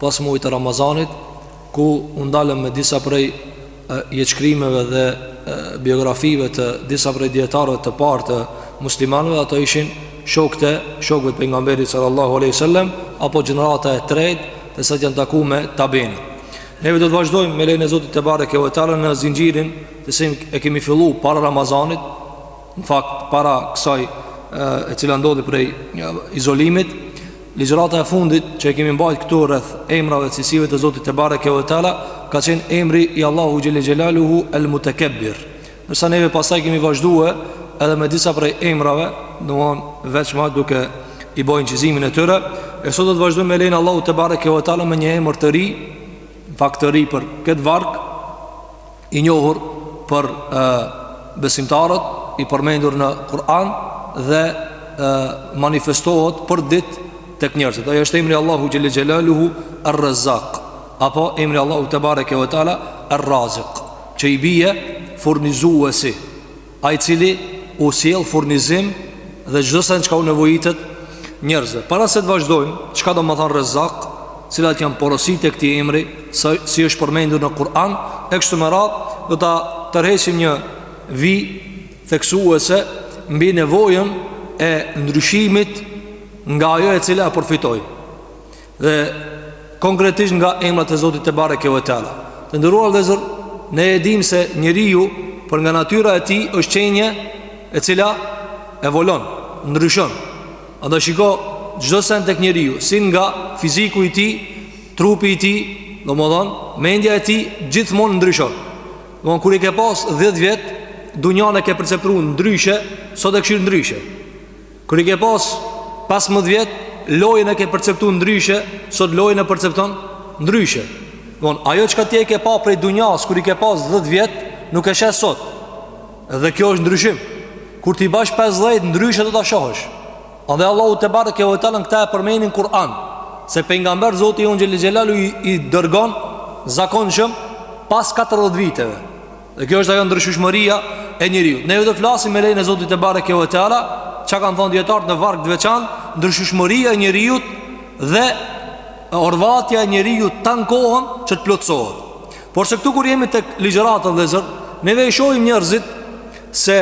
pas muajit të Ramazanit, ku u ndalëm me disa prej jetëshkrimeve dhe biografive të disa prej dijetarëve të parë të muslimanëve, ato ishin shokët e shokëve të pejgamberit sallallahu alejhi ve sellem, apo gjenerata e tretë, të cilët janë taku me tabiin. Neve do të vazhdojmë me lejen e Zotit tebareke ve teala në zinxhirin të cilin e kemi fillu para Ramazanit, Në fakt, para kësaj e cila ndodhi prej izolimit, ligjërata e fundit që e kemi mbajt këtu rreth emrave e cilësive të Zotit tebareke ve teala ka qenë emri i Allahut xhelle xhelaluhu el mutekebbir. Ndërsa neve pastaj kemi vazhduar edhe me disa prej emrave, domthon veçma duke i bën incizimin e tyre, e sot do të vazhdojmë me lejen e Allahut tebareke ve teala me një emër të ri, në fakt i ri për këtë varg, i njohur për besimtarët i përmendur në Kur'an dhe manifestohet për ditë tek njerëzit. Ai është emri i Allahut xhelle xhelaluhu Ar-Razzaq apo emri i Allahut tebareke ve teala Ar-Raziq, që i bie furnizuesi. Ai i cili u sjell furnizim dhe çdo send çka u nevojitet njerëzve. Para se të vazhdojmë, çka domethan Rezzaq, cilat janë porositë e këtij emri, si është përmendur në Kur'an, e kështu me radhë, do ta tërheqim një vijë theksuese mbi nevojën e ndryshimit nga ajo e cila e përfitojmë. Dhe konkretisht nga emrat e Zotit tebareke ve teala. Të nderuar vëllezër, ne e dimë se njeriu për nga natyra e tij është qenie e cila evoluon, ndryshon. Andaj shiko çdo send tek njeriu, si nga fiziku i tij, trupi i tij, domethënë mendja e tij gjithmonë ndryshon. Domethënë kur i ke pas 10 vjet dunjanë e ke perceptu ndryshe, sot e këqyr ndryshe Kur i ke pas 15 vjet, lojën e ke perceptu ndryshe, sot lojën e percepton ndryshe. Domethënë, ajo çka ti e ke pa prej dunjasë kur i ke pas 10 vjet, nuk e sheh sot. Dhe kjo është ndryshim. Kur t'i bash 50 ndryshe do ta shohësh. Andaj Allahu tebareke ve teala këtë e përmend në Kur'an, se pejgamberët Zoti ynë xhelle xhelaluhu i dërgon zakonshëm pas 40 viteve. Dhe kjo është ajo ndryshueshmëria e njeriut. Ne do të flasim me lejen e Zotit tebareke ve teala, çka kanë thënë dijetarët në varg të veçantë, ndryshueshmëria e njeriut dhe orvatja e njeriut tanë kohën që të plotësohet. Por se këtu kur jemi tek ligjërata, vëllezër, neve i shohim njerëzit se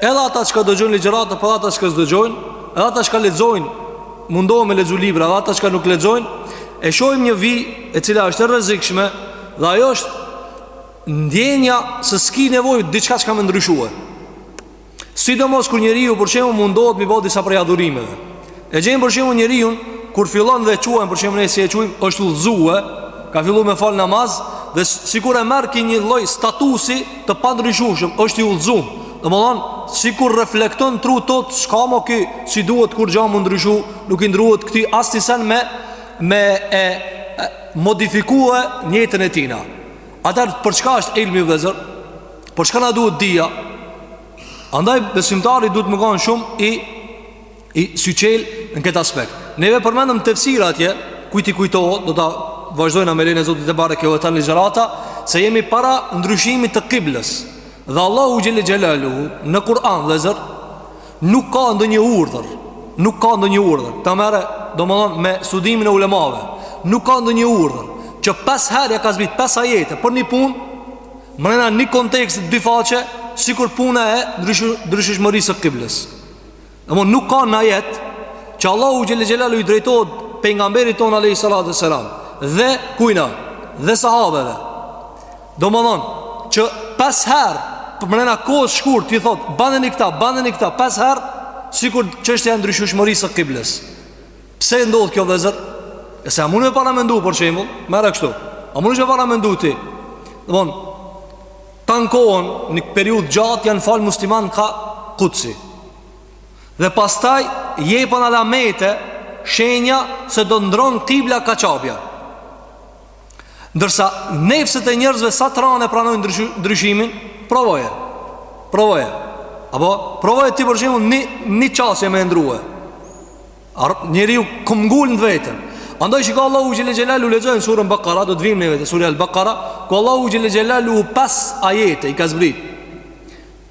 edhe ata çka dëgjojnë ligjërata, po edhe ata çka s'dëgjojnë, edhe ata çka lexojnë, mundohen me lexu libra, edhe ata çka nuk lexojnë, e shohim një vijë e cila është e rrezikshme dhe ajo është Ndjenja se s'ki nevojë diçka çka me ndryshue. Sidomos kur njeriu për shembull mundohet mi bo disa prej adhurimeve. E gjen për shembull njeriu kur fillon dhe e quajmë për shembull ne si e quajmë është udhëzue, ka fillu me fal namaz dhe sikur e merr ky një lloj statusi të pandryshueshëm, është i udhëzuar. Domethon sikur reflekton tru tot s'ka mo ky, s'i duhet kurgjo me ndryshu, nuk i duhet këtij asni sen me me e modifikue në jetën e tina. Atëherë për çka është ilmi vllezër? Për çka na duhet dija? Andaj besimtari duhet me kon shumë i i syçel në këtë aspekt. Neve përmendëm tefsir atje, kujt i kujtohet, do ta vazhdojmë me lejen e Zotit tebareke ue teala ligjëratat, se jemi para ndryshimit të kiblës. Dhe Allahu xhele xhelaluhu në Kur'an vllezër Nuk ka ndonjë urdhër Nuk ka ndonjë urdhër Ta merre, domethonë, me studimin e ulemave Nuk ka ndonjë urdhër Që pes herë e ka zbit, pes ajete Për një punë Mrena një kontekst dy faqe Sikur puna e ndryshueshmërisë së kiblës E mo nuk ka naj ajet Që Allahu xhele xhelaluhu i drejtohet Pejgamberit tonë a.s. Dhe kujna Dhe sahabeve Domethonë Që pes herë Përmrena kohës shkurt i thot Bane ni këta Bane ni këta Pes herë Sikur çështja e ndryshueshmërisë së kiblës Pse ndodh kjo vllezër E se a munesh me paramendu Për shembull Merre kështu A munesh me paramendu ti Dhe bon Tan kohën Një periudhë gjatë Janë falë muslimant ka Kutsi Dhe pastaj Jepën alamete Shenja Se do ndrron kibla ka Qabja Ndërsa nefsët e njerëzve sa të ran e pranojnë ndryshu, ndryshimin, provoje. Provoje. Apo provoje ti për shembull një një qasje me ndrrue. Ar njeriu këmbngul në vetën. Andaj çka Allahu xhele xhelaluhu lexojeni surën Bakara, do të vim neve te sureja Al-Bakara, ku Allahu xhele xhelaluhu pes ajete i ka zbrit.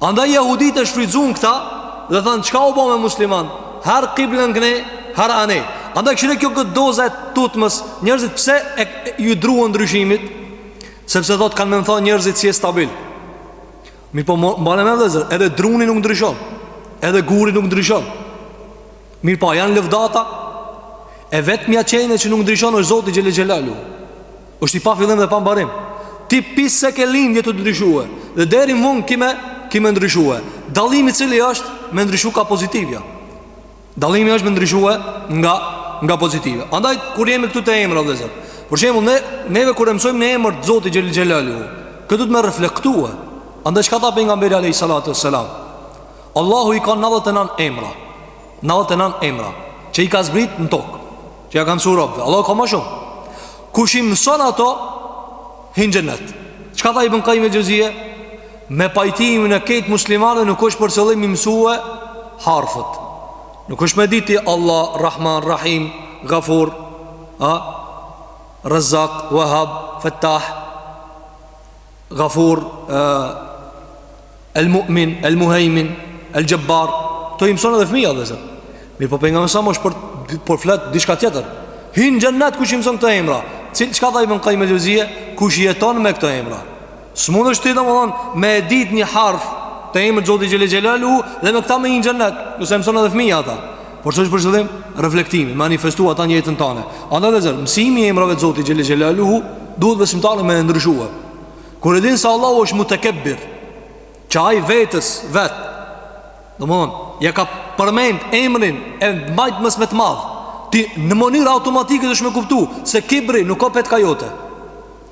Andaj jehudit e shfrytëzun këta Dhe thanë çka u bo me musliman Her kiblën knej Her anej Andaj këshire kjo këtë doza e tutmës Njerëzit pse e, e ju druan ndryshimit Sepse thot kanë me më thonë njerëzit s'je stabil Mirëpo mbane n'men vllezër Edhe druni nuk ndryshon Edhe guri nuk ndryshon Mirë, po a janë lëvdata E vetmja qenie që nuk ndryshon është Zoti xhele xhelaluhu është i pa fillim dhe pa mbarim. Ti prej se ke le je tu ndryshue Dhe deri mund ki me, ki me ndryshue Dallimi cili është me ndryshu ka pozitivja Dallimi është me ndryshue nga, nga pozitivja Andaj kur jemi këtu te emrat vllezër Për shembull ne, neve kur e mësojmë një emër të Zotit xhele xhelaluhu Duhet me reflektue Andaj çka tha Pejgamberi alejhi salatu ue selam Allahu i ka 99 emra 99 emra Që i ka zbrit në tokë Që ja ka mësu robëve Allah ka ma shumë Kush i mëson ato Hin xhennet Çka tha Ibn Kajim el Xheuzije Me pajtimin e krejt muslimanëve Nuk është për qëllim i mësue Harfet Nuk është me dit Allah, Rahman, Rahim, Gafur A Rezak, Wahab, Fetah Gafur, Elmu'min, Elmuhejmin, Elxhebar Këto i mëson edhe fëmija vllezër Mirëpo pengamberi selem është për, po flet diçka tjetër Hin xhennet kush i mëson këto emra Cilë çka tha Ibn Kajim el Xheuzije Kush jeton me këto emra S'mundesh ti domethonë me e dit një harf Të emrit Zotit Xhele Xhelalu Dhe me këta me hin xhennet Se e mëson edhe fëmija ata Por ç'është për qëllim? Reflektimi, manifestu ata në jetën tane. Andaj vllezër, mësimi i emrave të Zotit Xhele Xhelaluhu, duhet besimtarin me e ndryshu. Kur e din se Allahu është mutekebbir, që ai vetes, vetë, domethonë, ja ka përmend emrin e mbajtmes me të madh, ti në mënyrë automatikë është me kuptu, se kibri nuk o petka jote.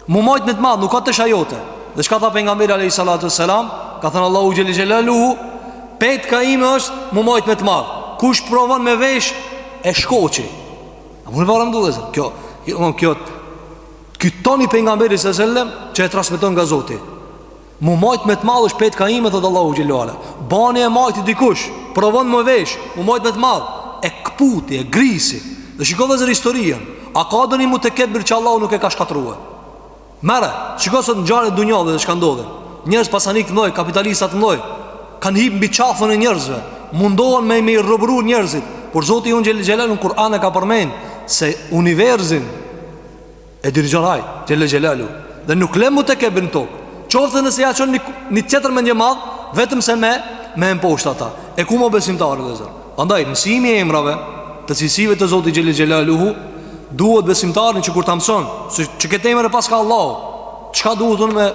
M'u majt me të madh, nuk o tesha jote Dhe çka tha pengamberi alejhi salatu ve selam Ka thënë Allahu xhele xhelaluhu Petka ime është m'u majt me të madh Kush provon me e vesh e shkoqi A mun e paramendu vllezër Kjo, kjo, kjo Ky toni pengamberi së sellem Që e transmeton nga zoti M'u majt me të madh është petka ime, thotë Allahu Xhele ala. Bani e majti dikush, provon me e vesh, m'u majt me të madh. E këputi, e grisi. Dhe shiko vllezër historinë. A ka ndonjë mutekebir që Allahu nuk e ka shkatërrue. Merre, shiko sot ngjarjet e dunjasë dhe çka ndodhin. Njerëz pasanikë të mdhoj, kapitalistat të mdhoj, kanë hip mbi qafën e njerëzve. Mundohen me i me i robëru njerëzit. Por Zoti ynë xhele xhelalu në Kur'an e ka përmen se universin E dirigjon ai, xhele xhelaluhu Dhe nuk le mutekebir në tokë Qoftë nëse ja çon një, një tjetër mendjemadh Vetëm se me, me e mposht ata E ku mo besimtarë vllezër Andaj, mësimi i emrave Të cilësive të zotit xhele xhelaluhu Duhet besimtarin që kur ta mëson Se këtë emër e paska Allahu Çka duhet unë me,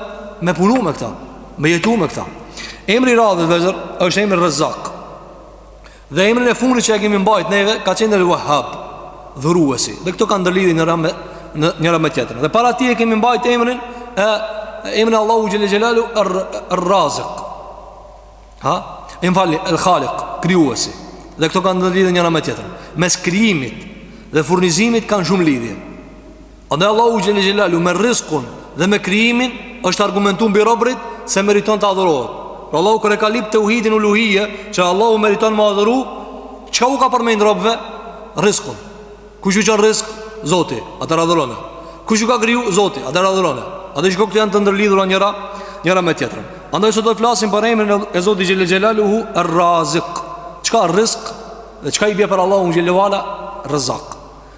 me punu me këta Me jetu me këta Emri i radhës vllezër është emri Rezak Dhe emrin e fundit që e kemi mbajt neve ka qenë El Wahhab, dhuruesi. Dhe këto kanë ndërlidhje njëra me në njëra me tjetrën. Dhe para tij e kemi mbajt emrin e emrin e Allahut xhele xhelalu Ar-Raziq. Ha? Më falni El Khaliq, krijuesi. Dhe këto kanë ndërlidhje njëra me tjetrën. Mes krijimit dhe furnizimit kanë shumë lidhje. Andaj Allahu xhele xhelalu me rrizkun dhe me krijimin është argumentu mbi robërit se meriton të adhurohet. Pra Allahu kur e ka lip teuhidin uluhije, që Allahu meriton me u adhuru, çka u ka përmend robëve? Rrizkun. Kush ju çon rrizk? Zoti. Atë adhuroni. Kush ju ka kriju? Zoti. Atë adhuroni. Andaj shiko këto janë të ndërlidhura njëra, njëra me tjetrën. Andaj sot do të flasim për emrin e Zotit xhele xhelaluhu Ar-Raziq. Çka rrizk dhe çka i bje për Allahun xhele ve ala? Rezak.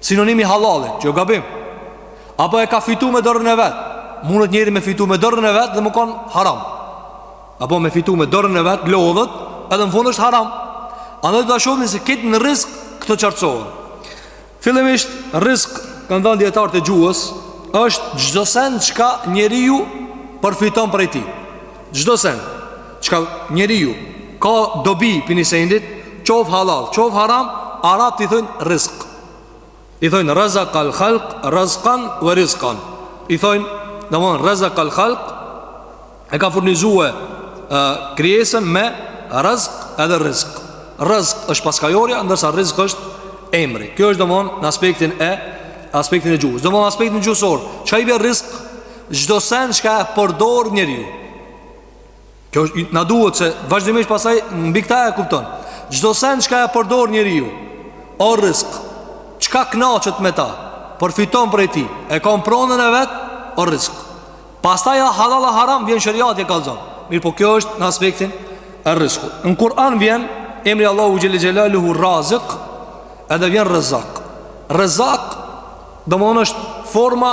Sinonim i hallallit, që kjo gabim Apo e ka fitu me dorën e vet Munet njeri me fitu me dorën e vet dhe me konë haram Apo me fitu me dorën e vet, lodhet Edhe në fund është haram Ama do ta shihni se kitë në rizk këto qartësohen Fillimisht, rizk, kanë thënë dijetarët e gjuhës është çdo send çka njeriu përfiton prej tij Çdo send, çka njeriu ka dobi prej një sendit, qoftë hallall, qoftë haram, arabët i thojnë rizk. I thojnë rezakal khalq, rezkan ve rizkan. I thojnë, domethënë, rezakal khalq, e ka furnizue e, krijesën me rezk edhe rizk. Rezk është paskajorja, ndërsa rizk është emri. Kjo është, domethënë, në aspektin e, aspektin e gjuhës. Domethënë, aspektin gjuhësor, çka i bie rizk, Çdo sen çka e përdor njeriu. Kjo na duhet se vazhdimisht pastaj mbi këta e kupton. Çdo sen çka e përdor njeriu, o rizk, çka kënaqet me ta, përfiton prej tij, e ka pronën e vet, o rizk. Pastaj a hallall a haram vjen sheriati e kallzon. Mirëpo kjo është në aspektin e rizkut. Në Kur'an vjen emri Allahu xhel-le xhelaluhu razik, edhe vjen rrezak. Rrezak Domethënë është forma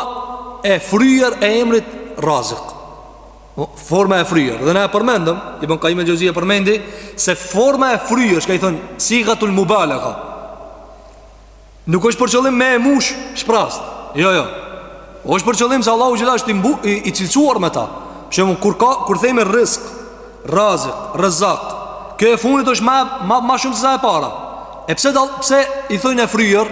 e fryer e emrit razik Forma e fryer Dhe ne e përmendëm Ibën Kajim el-Xhevzije e përmendi Se forma e fryer Çka i thojnë Sigatul mubalega Nuk është për qëllim me e mush Shprazt Jo, jo O është për qëllim se Allahu xhel-le është i, mbu, i, i cilësuar me ta Shembull kur, ka, kur themi rizk Razik Rezak Kjo e fundit është ma, ma, ma shumë se sa e para E pse, dal, pse i thojnë e fryer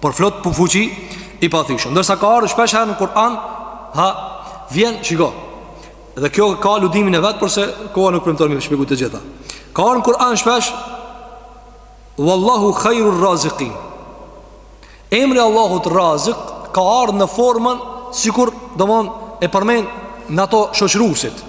Po flet për fuqi i pathyshëm Ndërsa ka ardh shpesh herë në Kur'an Ha, vjen, shiko Dhe kjo ka aludimin e vet Porse koha nuk premton me i shpjegu të gjitha Ka ardh në Kur'an shpesh Wallahu khajru razikin Emri i Allahut razik Ka ardh në formën Sikur, domethon, e përmen Në ato shoqërusit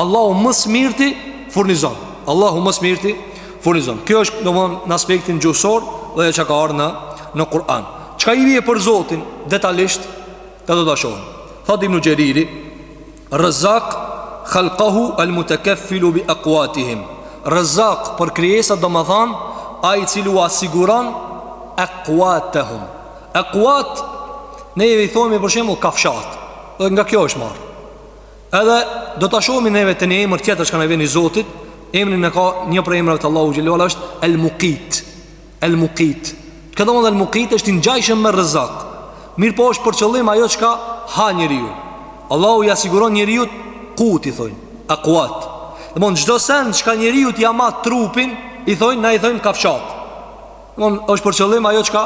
Allahu më së mirti furnizon. Allahu më së mirti furnizon. Kjo është domthon në aspektin gjuhësor dhe ajo çka ka ardhur në në Kur'an. Çka i bie për Zotin detajisht, ta do ta shohim. Thot Ibn Xheriri, Razzaq khalqahu al-mutakaffil bi aqwatihim. Razzaq për krijesat domthon ai i cili ua siguron aqwatahum. Aqwat ne i thojmë për shembull kafshat. Dhe nga kjo është marrë. Edhe do ta shohim neve te një emër tjetër çka ia veni Zotit Emrin e ka një prej emrave të Allahut xhel-le ve ala është El Mukit El Mukit Kjo domethënë El Mukit është i ngjajshëm me rezak Mirëpo është për qëllim ajo çka ha njeriu Allahu ia siguron njeriut kut i thojnë Akuat Domethënë çdo sen çka njeriut ia ma trupin I thojnë, na i thojmë kafshat Mon është për qëllim ajo çka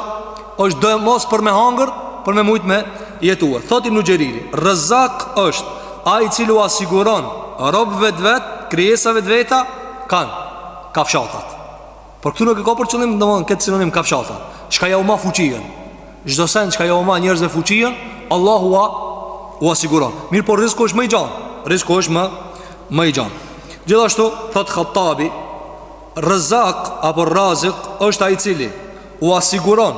është domos për me hangër, për me mujt me jetuar. Thot Ibn Xheriri, Rrezak është ai i cili ua siguron robëve të vet, krijesave të veta, kanë, kafshatat. Por këtu nuk e ka për qëllim, domethënë, këtë sinonim kafshatat. Çka jau ma fuqien, çdo sen çka jau ma njerëzve fuqien, Allahu a, ua siguron. Mirëpo rizku është më i gjanë, rizku është më, më i gjanë. Gjithashtu, thotë Hattabi, Rrezak apo Rrazik është ai i cili ua siguron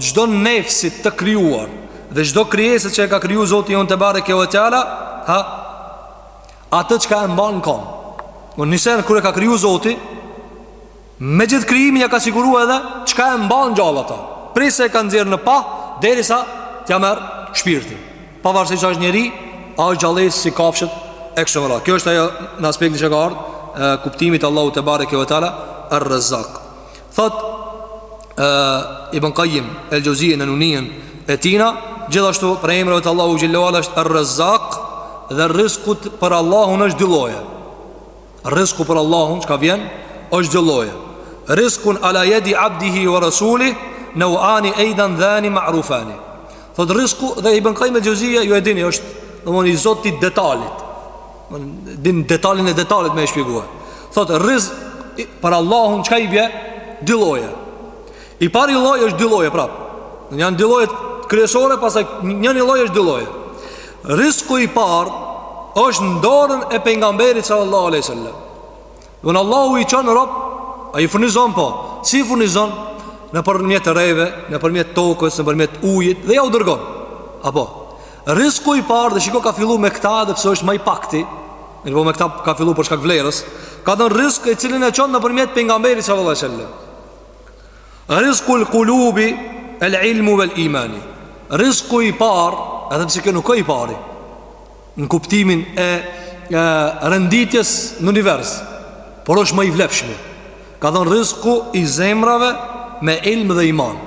çdo nefsit të krijuar dhe çdo krijese që e ka kriju Zoti ynë tebareke ve teala, ha atë çka e mban në kom. Nisur kur e ka kriju Zoti, me gjithë krijimin ja ka siguru edhe çka e mban gjallë ata. Prej se e ka nxjerr në pah derisa t'ja merr shpirtin. Pavarësisht a është njeri, a është gjallesë si kafshët e kështu me radhë. Kjo është ajo në aspektin që ka ardhë kuptimit të Allahut tebareke ve teala Ar-Razzaq. Thot e, Ibn Qayyim el-Xheuzije në Nunijen e tina, gjithashtu prej emrave të Allahut xhel-le ve ala është Ar-Razzaq dhe rrizku prej Allahut është dy lloje. Rizku prej Allahut çka vjen është dy lloje. Rizkun ala yadi abdihi wa rasuli nawani aidan dhani ma'rufani. Thot rizku dhe Ibn Qayyim el-Xheuzije ju e dini është domthon i zoti i detalit. Din detalin e detalit me e shpjeguar. Thot rizk prej Allahut çka i bie dy lloje. I pari lloj është dy lloje prap. Janë dy lloje kryesore, pastaj një lloj është dy lloje. Risku i parë është në dorën e pejgamberit sallallahu alaihi wasallam. Domon Allahu i çon robt, ai i furnizon, po si i furnizon? Nëpërmjet reve, nëpërmjet tokës, nëpërmjet ujit dhe jau dërgon. Apo, risku i parë dhe shiko ka fillu me këta edhe pse është ma i pakti, po me këta ka fillu për shkak vlerës, ka thënë risk të cilin e çon nëpërmjet pejgamberit sallallahu alaihi wasallam. Rizku il kulubi El ilmu vel imani Rizku i par Edhe pse kjo nuk o i pari Në kuptimin e, e Renditjes në univers Por është ma i vlefshmi Ka thënë rizku i zemrave Me ilm dhe iman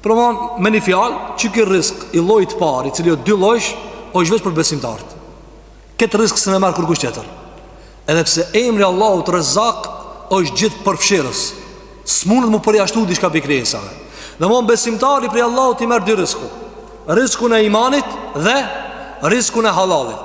Pra domon me një fjalë që ky rrizk i llojit të parë, i cili është dy llojsh, është veç për besimtarët. Këtë rrizk s'mun me marrë kurkush tjetër. Edhe pse emri i Allahut Rezzak është gjithëpërfshirës. S'mundet m'u përjashtu diçka prej krijesave. Domon besimtari prej Allahut i merr dy rrizk. Rrizkun e imanit dhe rrizkun e hallallit.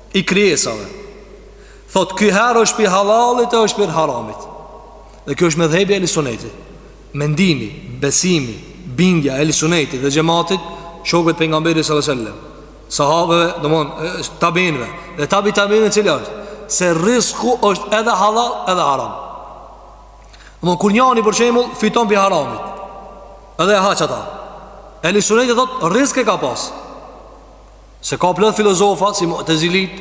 i krijesave. Thot ky herë është pi halalit e është pi haramit. Dhe kjo është medhhebi ehli sunetit. Mendimi, besimi, bindja ehli sunetit dhe xhematit, shokët pejgamberit sallallahu alajhi wasallam, sahabeve, domthon tabiinëve, dhe tabi tabiinëve të cilët se rrizku është edhe halal edhe haram. Domthon kur njani për shembull fiton pi haramit, edhe e ha qata. Ehli suneti thot rrizk e ka pas. Se ka plot filozofa si mutezilit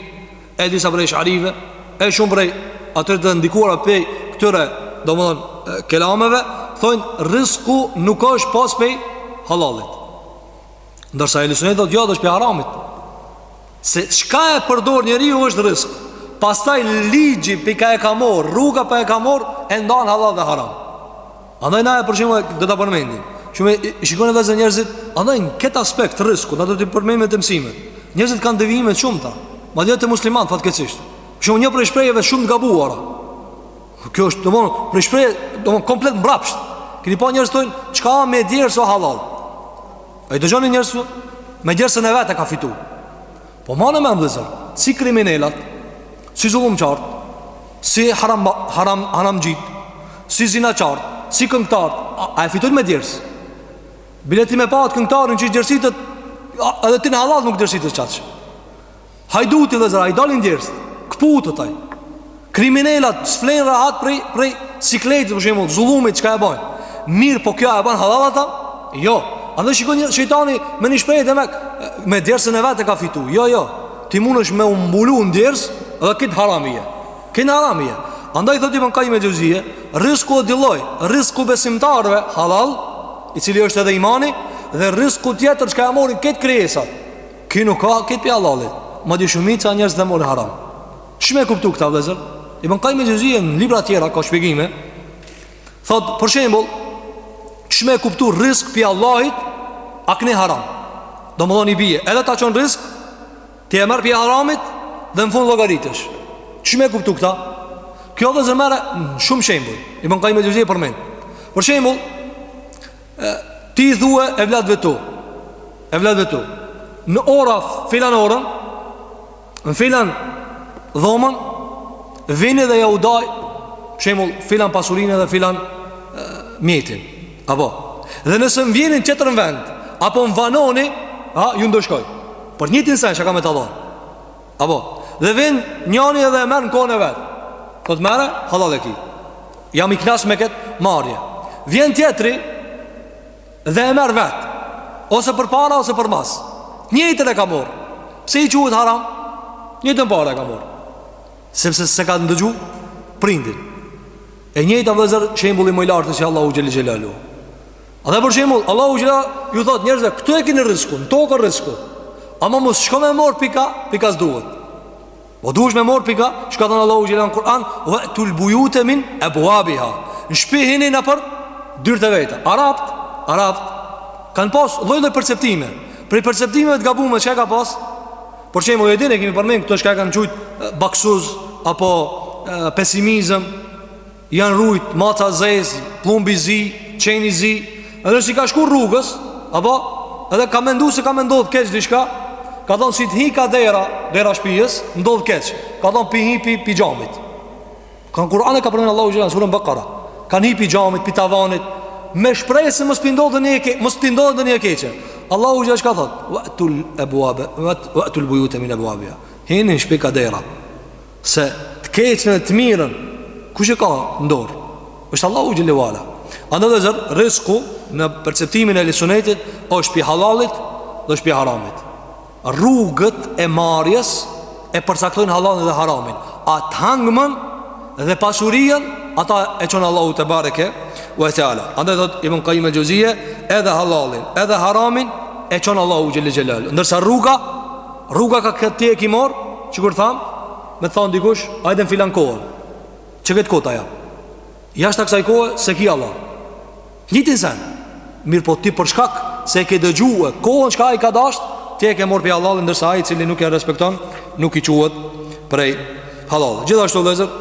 E disa prej esharive E shumë prej atyre të ndikuara prej këtyre Domethënë kelameve Thojnë rrizku nuk është pos pej halalit Ndërsa ehli suneti thot jo edhe është pej haramit Se çka e përdor njeriu është rrizk Pastaj ligji pi ka e ka mor Rruga pi ka e ka mor E ndan halal dhe haram Andaj na e për shembull do ta përmendim. Shumë, shikoni vllezër, njerëzit, andaj në këtë aspekt rrizkut, na do t'i përmendim te mësimet. Njerëzit kanë devijime të shumta, madje te musliman fatkeqësisht. Për shembull, një prej shprehjeve shumë të gabuara. Kjo është domon prej shprehje, domon komplet mbrapsht. Keni pa njerëz thonë, çka a me djers o halal. A i dëgjoni njerëz me djersën e vet e ka fitu. Po mane mend vllezër Si kriminelat Si zullumqarët Si haram, haram, haramxhit Si zinaqarët Si këngtarët A, a e fitojnë me djers Bile ti me pa atë këngtarin qysh djersitet Edhe ti në halal nuk djersitesh qaq Hajduti vllezër A i dalin djers Këputet ai Kriminelat s'flejnë rahat prej, prej sikletit, për shembull, zullumit, çka e bojnë. Mirëpo kjo e bojnë halal ata? Jo. Andaj shikoni shejtani me një shprehje me, me djersën e vet e ka fitu. Jo, jo. Ti mundesh me u mbulu në djers dhe krejt haram je. Krejt haram je. Andaj thot Ibn Kajjim el-Xhevzije, rrizku o dy lloj, rrizku i besimtarve, halal, i cili është edhe imani, dhe rrizku tjetër çka e morin krejt krijesat. Ky nuk a krejt pi halalit. Madje shumica e njerëzve e morin haram. Qysh me kuptu këta vllezër? Ibn Kajjim el-Xhevzije në libra tjera, ka shpjegime Thot, për shembull Qysh me kuptu rrizk pi Allahit A këni haram Domethon i bije Edhe ta çon rrizk Ti e merr pi haramit Dhe në fund llogaritesh Qysh me kuptu këta? Kjo vllezër merre shumë shembull Ibn Kajjim el-Xhevzije përmend Për shembull Ti i thue evladve tu Evladve tu Në ora filan orën Në filan dhomën Vini dhe jau daj Shembull filan pasurin dhe filan e, Mjetin Apo Dhe nëse më vjenin n'tjetër vend Apo më vanoni ha, Ju ndëshkoj Por njëjtin sen që kam me ta dhon Apo Dhe vjen njani edhe e merr në kohën e vet Thot merre Halal e ki Jam i knas me këtë marrje Vjen tjetri Dhe e merr vetë Ose përpara ose përmas T'njëjtën e ka morë Pse i quhet haram T'njëjtën para e ka morë Sepse s'e ka ndëgju Prindin E njëjta vllezër Shembuli më i lartë që Allahu Xhel-le Xhelaluhu Edhe për shembul Allahu Xhel-le ju thot njerëzve Këtu e keni rrizkun Në tokë rrizku Ama mos shko me morë pika Pika s'duhet Po duhesh me mor pika, çka thon Allahu xhel-le n'Kur'an, wa'tul buyuta min abwabiha. Në shtëpi hini nëpër dyert e veta. Arabt, arabt kanë pas lloj-lloj perceptime. Prej perceptimeve të gabume çka ka pas, por që më vjen e kemi përmend këto çka e kanë qujt baksuz apo pesimizëm. Janë rujt, maca zez, plumbi zi, qeni zi Edhe nëse ka shku rrugës Apo Edhe ka mendu se ka me ndodh keq diçka Ka thonë si të hi ka dera Dera e shpijës Ndodh keq Ka thonë pi hi pi, pi xhamit Kanë n'Kur'an e ka përmenë Allahu Xhel-le n'Suren Bekara Kanë hi pi xhamit, pi tavanit Me shprej se mos p'i ndodh ndonjë e keqe Mos p'i ndodh ndonjë e keqe Allahu Xhel-le ka thonë Ve'tul ebuabe Ve'tul bujute min ebuabe Hini n'shpi ka dera Se të keqen e të mirën Kush e ka n'dorë është Allahu Xhel-le ve ala Andej vllezër Rizku në perceptimin ehli sunetit është pi halalit dhe është pi haramit Rrugët e marrjes E përcaktojnë halalin dhe haramin A të hangëmën dhe pasurinë Ata e çon Allahu tebareke Ve teala Andej thotë Ibn Kajim el Xhevzije Edhe halalin edhe haramin E çon Allahu Xhel-le ve ala Ndërsa rruga Rruga kah ti e ki mor Sikur thamë Me të than dikush Ajde në filan kohë Që këtë kohë ta ja Jashta ksaj kohe S'e ki hallall t'njëjtin sen Mirëpo ti për shkak Se e ke dëgju e Kohën çka ai ka dasht Ti e ke mor prej hallalit Ndërsa ai i cili nuk e respekton Nuk i quhet Prej Hallalit Gjithashtu vllezër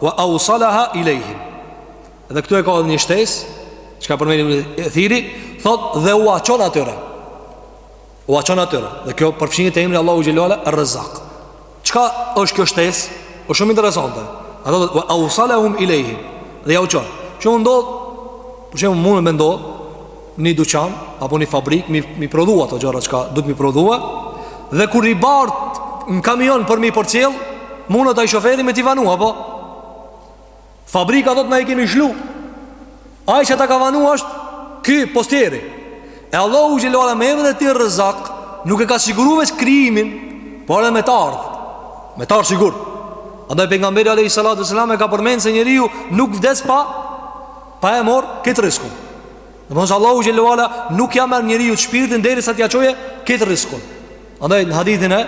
Wa awsalaha ilayhim. Dhe këtu e ka një shtesë, çka përmend Ibn Ethiri, thot dhe ua çon atyre. Ua çon atyre. Dhe kjo përfshihet te emri i Allahut xhel-le ve ala Ar-Razzaq. Çka është kjo shtesë? Është shumë interesante. A thotë wa awsalahum ilayhim. Dhe jau çon. Shembull ndodh? Për shembull, mundet me ndodh një duqan apo një fabrik mi, mi prodhu ato gjëra çka duhet mi prodhu dhe kur i bart në kamion për mi përcjell mundet ai shoferi me t'i vanu po fabrika thotë na i kemi shlu ai që ta ka vanu është ky postieri e Allahu xhel-le ve ala me emrin e tij Rrezak nuk e ka siguru veç krijimin por edhe me t'ardh me t'ardh sigurt Andaj pejgamberi alayhi salatu wasalam e ka përmend se njeriu nuk vdes pa Pa e mor kët rrizkun. Domethonë se Allahu xhele ue ala nuk ja merr njeriut shpirtin derisa t'ia çojë kët rrizkun. Andaj në hadithin e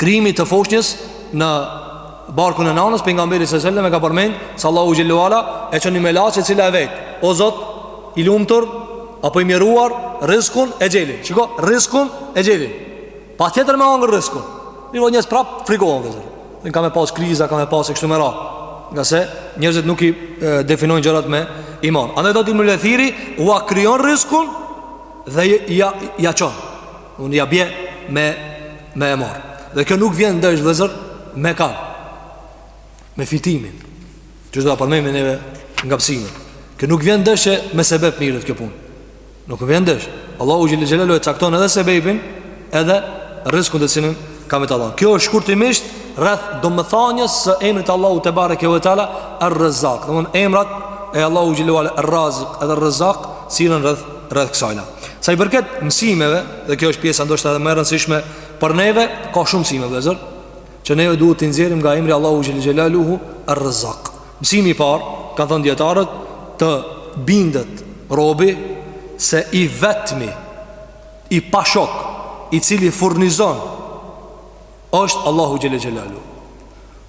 krijimit të foshnjës në barkun e nanës pejgamberi sallallahu alajhi wasallam e ka përmend se Allahu xhele ue ala e çon melaqen e cila e vet. O Zot, i lumtur apo i mjeruar, rrizkun, exhelin. Shiko, rrizkun, exhelin. Patjetër me hangër rrizkun Mirëpo njerëzit prap frikohen vllezër Në ka me pas kriza, ka me pas e kështu me radhë Ngase njerëzit nuk i e, definojnë gjërat me iman Andaj thot Ibnul Ethiri Ua krijon rrizkun Dhe ja, ja çon Unë ja bje me, me e marr Dhe kjo nuk vjen ndesh vllezër Me ka Me fitimin Që siç do ta përmendim neve nga mësimet Kjo nuk vjen ndesh me sebep merret kjo punë Nuk vjen ndesh. Allahu xhele xhelaluhu e cakton edhe sebebin, edhe rrizkun të cilin ka me ta dhënë. Kjo është shkurtimisht rreth domethënies së emrit të Allahut tebareke ve teala Ar-Razzaq. Domethonë emrat e Allahu xhele xhelaluhu Ar-Raziq edhe Ar-Razzaq sillen rreth rreth kësajna. Sa i përket mësimeve, dhe kjo është pjesa ndoshta edhe më e rëndësishme për neve, ka shumë mësime vëllazër. që neve duhet t'i nxjerrim nga emri Allahu xhele xhelaluhu Ar-Razzaq. Mësimi i parë, kanë thënë dijetarët, të bindet robi se i vetmi i pashoq i cili furnizon është Allahu xhele xhelaluhu.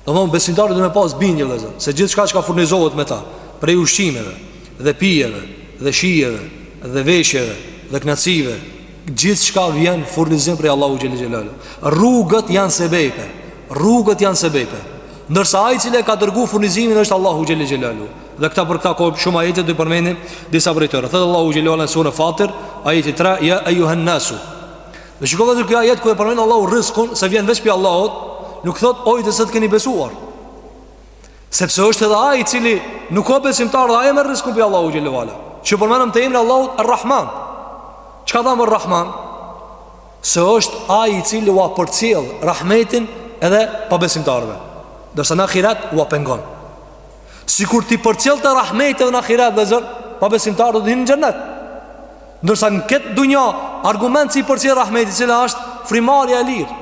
Domethon besimtarët do me pas bindje vllezër, se gjithçka çka furnizohet me ta, prej ushqimeve dhe pijeve dhe shijeve dhe veshjeve dhe knaqsive Gjithçka vjen furnizim prej Allahu xhele xhelaluhu Rrugët janë sebejpe Rrugët janë sebejpe Ndërsa ai i cili e ka dërgu furnizimin është Allahu xhele xhelaluhu Dhe këta për këta ka shumë ajete do përmendim disa prej tyre Thotë Allahu xhele xhelaluhu në suren Fatir Ajeti tre Ja ejuhen nasu Dhe shiko vllezër kjo ajet ku e përmend Allahu rrizkun Se vjen veç prej Allahut Nuk thot o ju të cilët keni besuar Sepse është edhe ai i cili nuk o besimtar dhe ai merr rrizkun prej Allahu xhele ue ala. Që përmendëm te emri Allahut Ar-Rahman. Çka thamë për Rahman? Se është ai i cili ua përcjell rahmetin edhe pabesimtarëve. Ndërsa në ahiret ua pengon. Sikur t'i përcjellte rahmeti edhe në ahiret vllezër, pabesimtarët do të hynin në xhenet. Ndërsa në këtë dunja argument se i përcjell rahmeti, cila është frymarrja e lirë.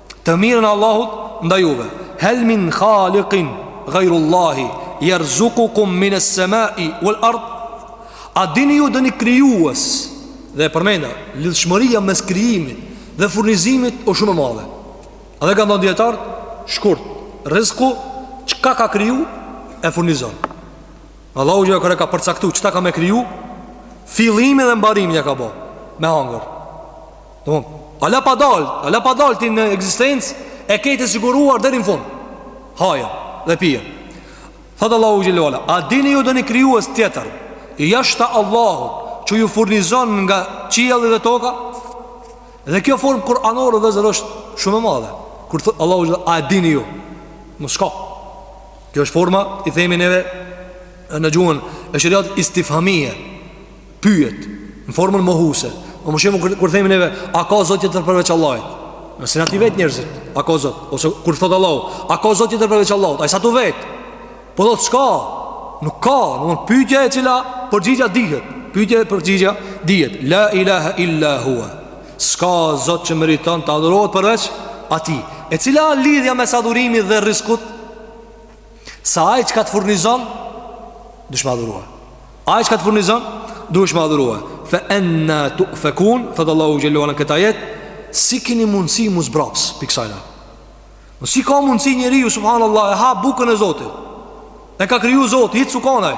Të mirën e Allahut ndaj juve Hel min khalikin Gajru Allahi Jerzukukum mines semai Vel ard A dini ju ndonji krijues Dhe përmenda Lidhshmëria mes krijimit Dhe furnizimit o shumë e madhe Andaj kan thonë dijetarët Shkurt Rrizku Çka ka kriju E furnizon Allahu xhele kur e ka përcaktu Që ta ka me kriju Fillimin dhe mbarimin e ka bo Me hangër Domthon, hala pa dal, hala pa dal ti në ekzistencë e ke të siguruar deri në fund. Haja dhe pija. Thot Allahu xhele ue ala, a dini ju ndonji krijues tjetër? Jashta Allahut që ju furnizon nga qielli dhe toka? Dhe kjo formë kuranore vllezër është shumë e madhe. Kur thot Allahu xhele ue ala, a dini ju? Mos ka. Kjo është forma i themi neve në gjuhën e sheriatit istifhamije. pyet në formën mohuese. Për shembull, kur themi neve, a ka Zot tjetër përveç Allahit? Na s'jena tu i vet njerëzit, a ka Zot? Ose kur thot Allahu, a ka Zot tjetër përveç Allahut? Ai s'a tu vet. Po thotë s'ka, nuk ka, domethon pyetje e cila përgjigja dihet. Pyetja e përgjigja dihet. La ilaha illa huwa. S'ka Zot që meriton të adhurohet përveç Atij. E cila lidhja mes adhurimit dhe rizkut? Se ai që ka të furnizon Duhesh me adhuru Ai që ka të furnizon Duhesh me adhuru Fe enna tu'fekun Thot Allahu xhele ue ala në kët ajet Si kini mundësi m'u zbraps Prej ksajna Po si ka mundësi njeriu subhanallah E ha bukën e zotit E ka kriju zoti Hiç s'u kan ai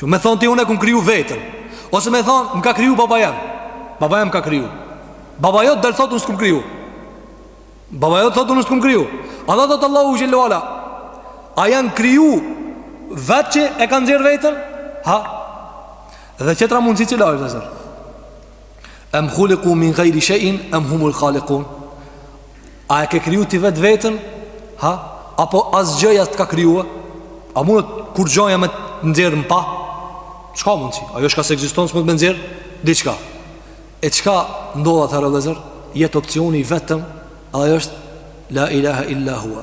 Që me thonë ti une e kom kriju veten Ose me thonë më ka kriju baba jem Baba jem m'ka kriju Baba jot del thotë unë s'të kom kriju Baba jot thotë unë s'të kom kriju A da thotë Allahu xhele ue ala A janë kriju Vetë që e kanë nxjerr veten Ha Dhe tjetra mundësi cila është vllezër Em khuliku min gajri shein Em humul khalikun A e ke kriju ti vetë veten? Ha? Apo asgjëja të ka kriju? A mundet kurgjoja me të nxjerr në pah? Qysh ka mundësi? Ajo çka s'ekziston s'mundet me nxjerr diçka. E çka ndodh atëherë vllezër? Jet opsioni i vetëm Ajo është La ilaha illa hua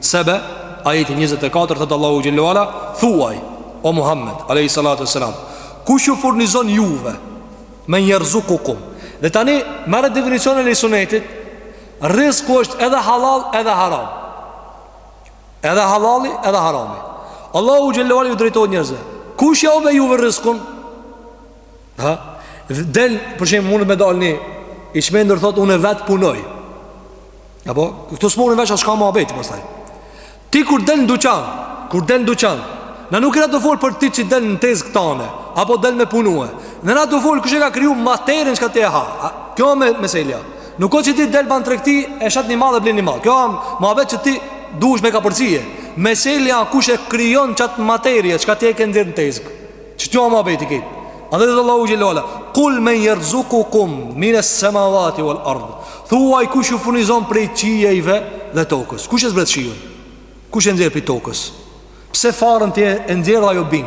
Sebe, ajeti 24, thotë Allahu xhele ue ala, thuaj, o Muhammed, a.s. Kush ju furnizon juve, men jerzukukum. Dhe tani, merre definicionin e ehli sunetit, rizku është edhe halal, edhe haram. Edhe halali, edhe harami. Allahu xhele ue ala ju drejtohet njerëzve. Kush jau jep juve rizkun? Ha? Del, për shembull, mundet me dalë një I çmendur thot, unë vetë punoj Apo? Këtu s'mun veç, as s'ka muhabet pastaj Ti kur del në duqan Kur del në duqan Na nuk jena tu folë për ty që del në tezgë këtane Apo del me punue Na jena tu folë kush e ka kriju materien që ka ti e ha a, Kjo me, meseleja Nuk o që ti del ban tregti E shet një mall e blen një mall Kjo muhabet që ti duhesh me kapërcye Meseleja kush e krijon qat materie Që ka ti e ke nxjerr në tezgë Që t'jo ama bejti kejt A do të thotë Allahu xhelle ve ala Kul men jerzukukum mines semavati vel erd Thuaj kush ju furnizon prej qiejve dhe tokës Kush e zbret shiun Kush e nxjerr prej tokës Pse farën ti e nxjerr dhe ajo bin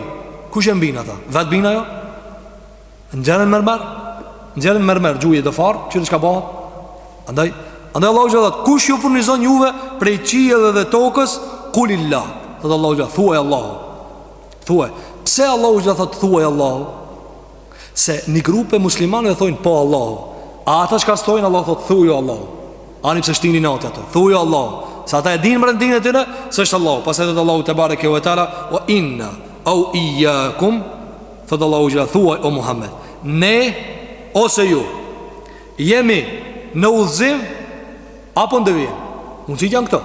Kush e mbin ata Vet bin ajo Nxjerre n'mermer Nxjerre n'mermer Gjuje atë farë Kqyre çka bëhet Andaj Andaj Allahu xhelle ve ala Kush ju furnizon juve prej qiejve dhe tokës Kulil-lah Thotë Allahu xhelle ve ala Thuaj Allahu Thuaj, pse Allahu xhelle ve ala thotë thuaj Allahu? Se një grup i muslimanëve thojnë po Allahu. A ata çka s'thojnë Allahu thotë thuaj Allahu. Ani pse shtini në atë ato, thuaj Allahu. Se ata e dinë në brendinë e tyre, se është Allahu. Pastaj thotë Allahu tebareke ve teala, ve inna ev ijjakum, thotë Allahu xhelle ve ala thuaj o Muhammed. Ne, ose ju, jemi në udhëzim, apo në devijim. Mundësi janë këto.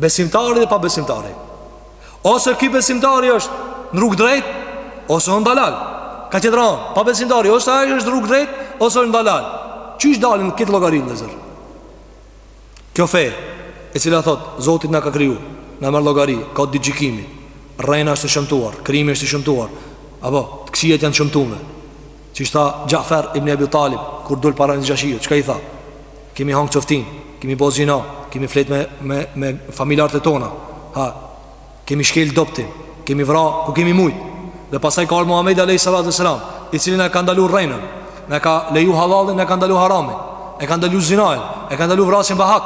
Besimtari dhe pabesimtari. Ose ky besimtari është në rrugë drejt, ose në dalal. Kah tjetra anë, pabesimtari, ose ai është në rrugë drejt, ose në dalal. Qysh dalim n'këtë llogari vllezër? Kjo fe, e cila thot, Zoti na ka kriju, na merr llogari, ka ditë gjykimi. Rrena është e shëmtuar, krimi është i shëmtuar. Apo, të këqijat janë të shëmtume. Qysh tha Xhafer ibn Ebi Talib Kur dul para Nexhashiut Çka i tha? Kemi hangër coftinë Kemi bo zina Kemi fjet me, me, me familjarët tonë ha, Kemi shkel t'dobtin Kemi vra Ku kemi mujt Dhe pastaj ka ardh Muhammedi a.s. I cili na e ka ndalu rrenën Na ka leju hallallin Na ka ndalu haramin E ka ndalu zinajn E ka ndalu vrasjen pa hak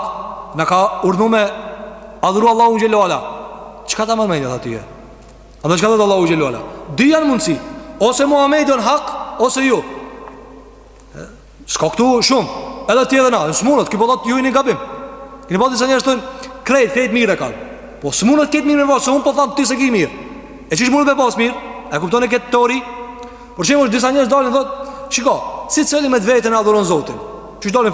Na ka urdhnu me adhuru Allahun xhelle ve ala Çka ta merr mendja tye? Andaj çka thotë Allahu xhelle ve ala Dy janë mundësi Ose Muhammedi në hak Ose ju S'ka këtu shumë Edhe ti edhe na Në s'munet Ky po thotë ju jeni gabim Këni po disa njerëz Krejt, krejt mirë e kanë Po s'munet krejt mirë me pasë Se unë po tham ti s'e ki mirë E qysh munet me pasë mirë E kuptoni këtë teori Por që disa njerëz dalin thonë Shiko Secili me të vetën e adhuron Zotin Qeshtu dalin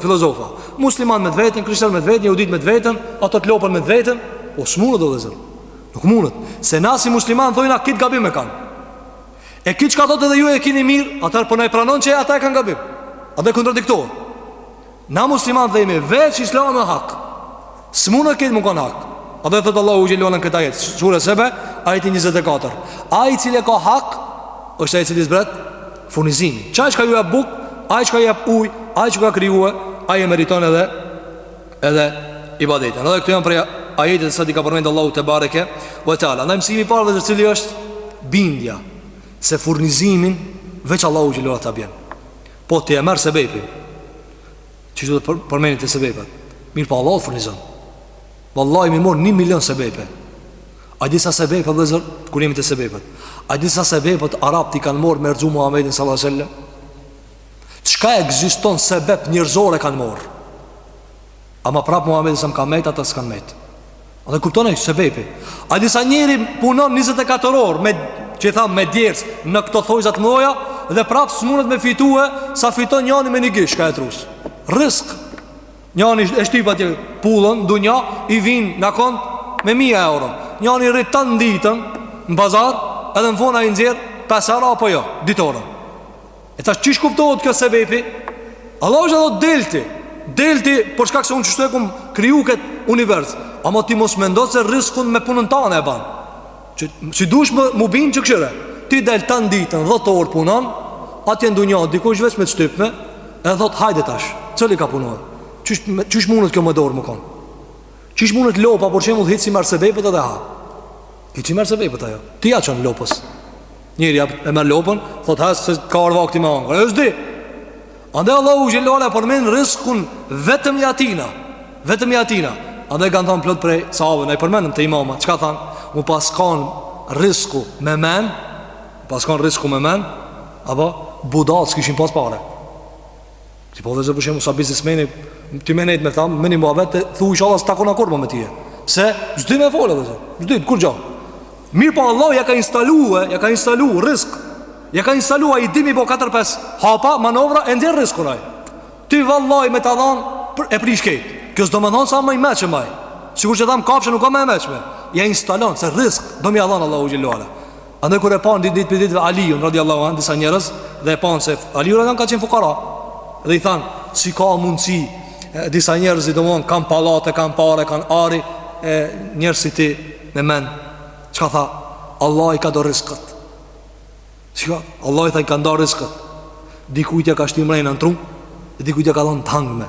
filozofa Muslimani me të vetën Krishteri me të vetën Jehudi me të vetën Ato të lopën me të vetën Po s'munet vllezër Nuk mundet, se na si muslimanë thojmë ata krejt gabim e kanë E ky çka thotë edhe ju e kini mirë, atëherë prap po e pranon që edhe ata e kanë gabim Andaj kontradiktohet Na muslimanët themi veç islami është hak S'mundet krejt me kanë hak Andaj thotë Allahu xhelle ve ala në këtë ajet Sure Sebe, ajeti 24 Ai i cili e ka hak, është ai i cili zbret furnizimin Ai çka jep bukë, ai çka jep ujë, ai që ka kriju Ai e meriton edhe Edhe ibadete Edhe këtu janë prej ajetit e sa di ka përmendë Allahu tebareke ve teala Mësimi i parë vëllezër cili është bindja Se furnizimin veç Allahu xhele ve ala ta bjen Po ti e merr sebepin Që që të përmenit e sebepet Mirëpo Allahu furnizon Vallahi me i marrë një milion sebepe A di sa sebepe vëllezër Kur jemi te sebepet A di sa sebepe arabët i kanë marrë me rrëxu Muhammedin sallallahu sallam Çka ekziston sebep njerëzor e kanë marrë Ama prapë Muhammed alejhi selam ka metë ata s'kanë metë Dhe kupton se sebepi A di sa njeri punon 24 orë me, Që i thamë me djersë në këto thojzat mdoja Dhe prapë s'munet me fitu Sa fiton njani me një gisht ka e trus Rrisk Njani e shtyp atje pullën, dunja i vijnë në konto me mija euro Njani rri tanë ditën Në bazar edhe në fun ai nxjerr 5 euro apo jo, ditorën E tash qysh kuptohet kjo sebepi? Allahu thotë del ti. Del ti për shkak se unë qështu e kom kriju kët univers. Ama ti mos mendo se rriskun me punën tane e ban. Qysh dush më mu bind që këshire. Ti del tan ditën 10 orë punon, atje ndonjë dikush veç me shtypme, e thot hajde tash. Cili ka punu? Qysh qysh mundet kjo në dorë me kon. Qysh mundet lopa për shembull hiç s'i merr sebepet edhe ha. Hiç s'i merr sebepet ajo. Ti ja çon lopës. Njeri e merr lopën, thot ha se ka ardh vakti me hangër. E s'di. Andaj Allahu xhele ve ala përmend rriskun vetëm i atina, vetëm i atina. Andaj kanë thënë plot prej sahabëve, e përmendëm te imamat, çka than? Mu pas kanë rrisku me men, mu pas kanë rrisku me men, apo budallët s'kishin pas pare. Ti po vëllezër për shembull sa biznesmeni Ti me nejtë me ta, me një muhabet Thu inshallah s'takona kurrë më me ty Pse, s'di me folë vëllezër, s'di kurgjo Mirëpo Allahu ja ka instalu e, ja ka instalu rrisk Ja ka instalu ai di me bo 4-5 hapa, manovra, e nxjerr rriskun ai Ti vallahi me ta dhanë e prish krejt Kjo s'do me thanë sa më i meçëm ai Sikur që thamë kafshë nuk ka ma e meçme Ja instalon, se rrisk do me ja dhanë Allahu xhele ve ala Andaj kur e panë ditë ditë prej ditëve Aliun radiallahu anhu disa njerëz Dhe e panë se Aliu radiallahu anhu ka qenë fukara Dhe i thanë si ka mundësi e, Disa njerëz domethonë kanë palate, kanë pare, kanë ari e, Njerëz si ti me men Çka tha Allahu i ka da rrisqet Çka Allahu tha i ka nda rrisqet Dikujt ja ka shti mrenë në tru Dikujt ja ka dhonë tangme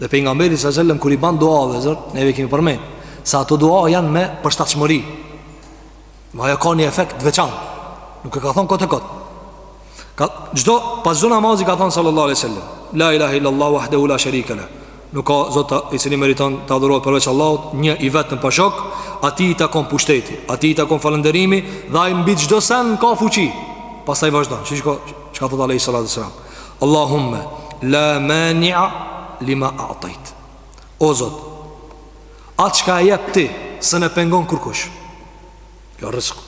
Dhe pejgamberi alejhi selam kur i ban dua vëllezër, neve kemi përmend se ato dua janë me përshtatshmëri. Ama ajo ka një efekt të veçantë. Nuk e ka thon kot e kot. Ka çdo pas çdo namazi ka thon sallallahu alaihi wasallam, la ilaha illallah wahdahu la sharika lah. Nuk ka zot i cili meriton të adhurohet përveç Allahut, një i vetëm pa shok, atij i takon pushteti, atij i takon falënderimi dhe ai mbi çdo sen ka fuqi. Pastaj vazhdon, shiko çka thot alejhi salatu ve selam. Allahumme La mania Lima a'tajt O Zot Atë çka e jep ti Sun e pengon kurkush Ja rrizku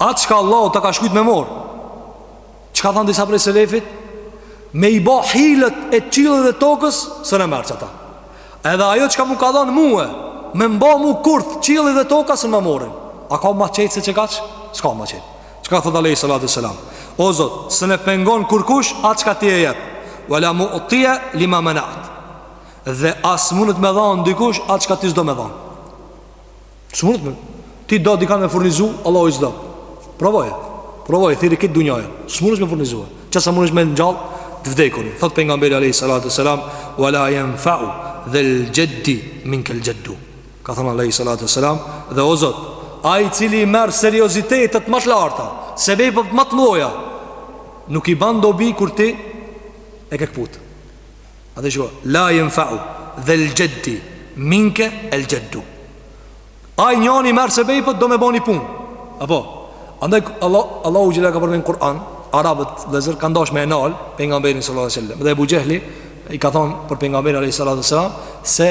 Atë çka Allahu ta ka shkrujt me marr Çka thanë disa prej selefit Me i bo hilet e qiellit e tokës Sun e merr qata Edhe ajo çka mu ka dhanë mue Me m'ba mu kurth qiellet e toka Sun ma marrin A ka ma qejf se qekaq? S'ka ma qejf Çka thot Alejhi Salatu Selam O Zot, sun e pengon kurkush atë çka ti e jep Ve la mu'tije lima mena't Dhe as mundet me dhanë dikush atë çka ti s'do me dhanë S'mundet me Ti do dikan me furnizu, Allahu s'do Provoje, provoje, thirre këtë dunja e S'mundesh me furnizu Qaq sa mundesh me ngjall të vdekun Thot pejgamberi Alejhi Salatu Selam Ve la jenfeu dhel xheddi minkel xheddu Ka thënë Alejhi Salatu ve Selam Dhe o Zot Ai i cili i merr seriozitetet më të larta Sebepet më të mdhaja Nuk i ban dobi kur ti E ke këput A dhe shko La jenfe'u Dhel xheddi Minkel xheddu Ai njani merr sebepet do me ba ni punë Apo Andaj Allah, Allahu xhele ka përmend Kur'an Arabët vllezër kanë dash me e nal Pejgamberin sallat e sallam Dhe Ebu Xhehli I ka thonë për Pejgamberin sallat e sallam Se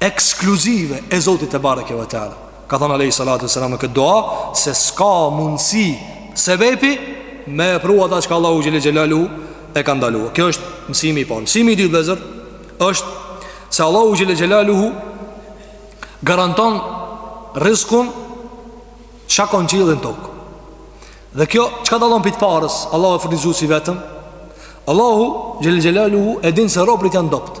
ekskluzive e Zotit tebareke ve teala. Ka thënë alejhi salatu selam në këtë dua se s'ka mundësi sebepi me e pru ata çka Allahu xhele xhelaluhu e ka ndaluar. Kjo është mësimi i parë. Mësimi i dytë vllezër është se Allahu xhele xhelaluhu garanton rrizkun çka ka në qiell dhe në tokë. Dhe kjo çka dallon prej t'parës, Allahu është furnizuesi i vetëm. Allahu xhele xhelaluhu e din se robrit janë të dobët.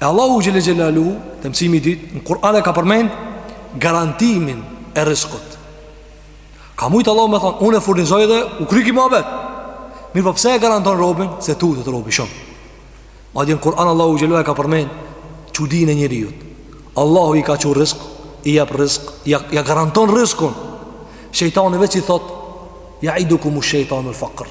E Allahu Xhele Xhelaluhu Te mësimi i dyt Në Kur'an e ka përmend Garantimin e rizkut Ka mujt Allahu me thonë Unë e furnizoj dhe u kry ky muhabet Mirëpo pse e garanton robin Se tutet robi shumë Madje në Kur'an Allahu Xhelaluhu e ka përmend Çudinë e njeriut Allahu i ka çu rizk I jep rizk Ja, ja garanton rizkun Shejtani veç i thot Ja'idukumu shejtanul fakr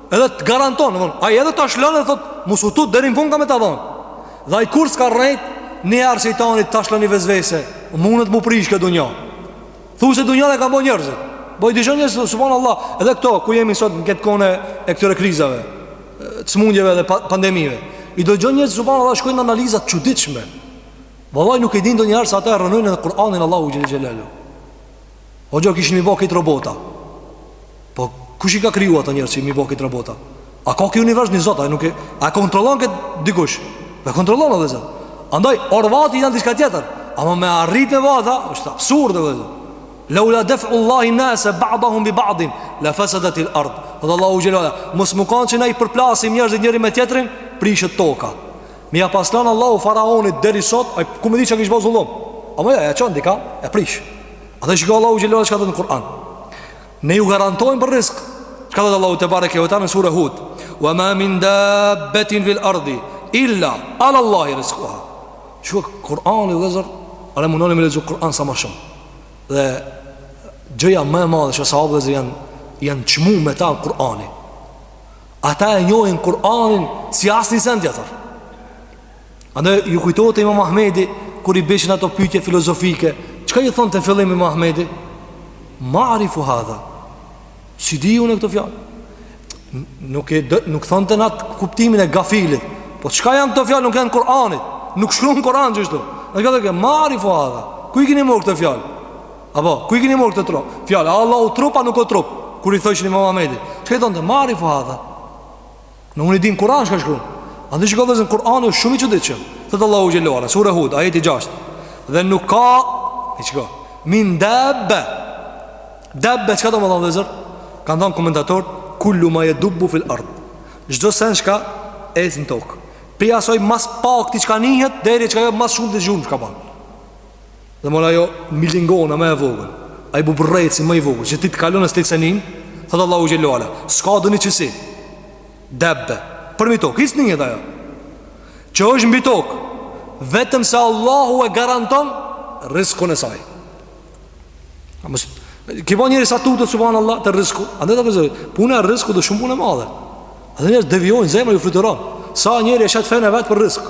Edhe të garanton, thon, ai edhe ta lshon dhe thot, mos u tut deri në fund kam me ta dhon. Dhe ai kurr s'ka rrejt, një herë shejtani ta lshon ni vesvese, mundet mu prish këtë dunja. Thu se dunjanë e kanë bo njerëzit. Po i dëgjon njerëz subhanallahu, edhe këto ku jemi sot në këtë kohë e këtyre krizave, sëmundjeve dhe pandemive. I dëgjon njerëz subhanallahu shkojnë në analiza të çuditshme. Vallahi nuk e din ndonjëherë se ata e lexojnë Kur'anin Allahu xhele xhelaluhu. O gjoja kishin mi bo këta robota Po kush i ka kriju ata njerëz që mi bo këta robota A ka ky univers një Zot A, nuk e, a e kontrollon këtë dikush E kontrollon o vllezër Andaj orvatjet janë diçka tjetër Ama me arrit me bo ata është absurd o vllezër Lau la def'ullahi nase Ba'dahum bi ba'din La fesedetil ard Thotë Allahu xhelle ve ala Mos me kanë që na i përplasim njerëzit njëri me tjetrin Prishet toka Me ja pas lanë Allahu faraonit deri sot, ai ku me di çka kish bo zullum. Apo ja, ja çon dika, e prish. A shikoni Allahu xhelle ve ala çka thotë në Kur'an. Ne ju garantojmë për rrizk. Çka thotë Allahu tebareke ve teala në sura Hud. Wa ma min dabbatin fil ardi illa ala Allahi rizquha. Ky Kur'ani vllezër, a ne mundohuni me lexu Kur'an sa më shumë. Dhe gjëja më e madhe që sahabët janë janë çmu me ta Kur'ani. Ata e njohin Kur'anin si asnjë send tjetër. Andaj ju kujtohet Imam Ahmedi kur i bëshin ato pyetje filozofike, çka i thonte fillim Imam Ahmedi? Ma'rifu hadha. S'i di unë këto fjalë? Nuk e, nuk thonte n'at kuptimin e gafilit. Po çka janë këto fjalë nuk janë Kur'anit? Nuk shkruan Kur'an qishtu. Ai ka thënë ma'rifu hadha. Ku i keni marrë këto fjalë? Apo, ku i keni morë këtë trup? Fjalë, Allahu trup a nuk o trup Kur i thojshin Imam Ahmedit I thonte ma'rifu hadha Unë e di n'Kur'an çka shkrun A në çka vllezër Kur'ani shumë i çuditshëm Thotë Allahu xhelle ve ala, sure Hud, ajeti gjashtë Dhe nuk ka E çka Min debbe Debbe, çka do me thonë vllezër? Kanë thonë komentatorët Kullu ma jedubbu fil ard Çdo sen çka ecën në tokë Pi asaj ma s'pakti çka nihet Deri te ajo ma s'shumti zhurmë çka ban Dhe mor ajo milingona ma e vogël Ai bubrreci ma i vogël Që ty të kalon e ti s'e nin Thotë Allahu xhelle ve ala S'ka edhe një qësi Debbe Përmbi tokë Hiç një ajo Që është mbi tokë Vetëm se Allahu e garanton Rrizkun e saj A mësë Ki pa njeri sa tutet subhanallah te rrizku A vllezër Puna e rrizkut shumë punë e madhe A dhe njerëz devijojnë zemra ju fluturon Sa njeri e shet fenë e vet për rrizk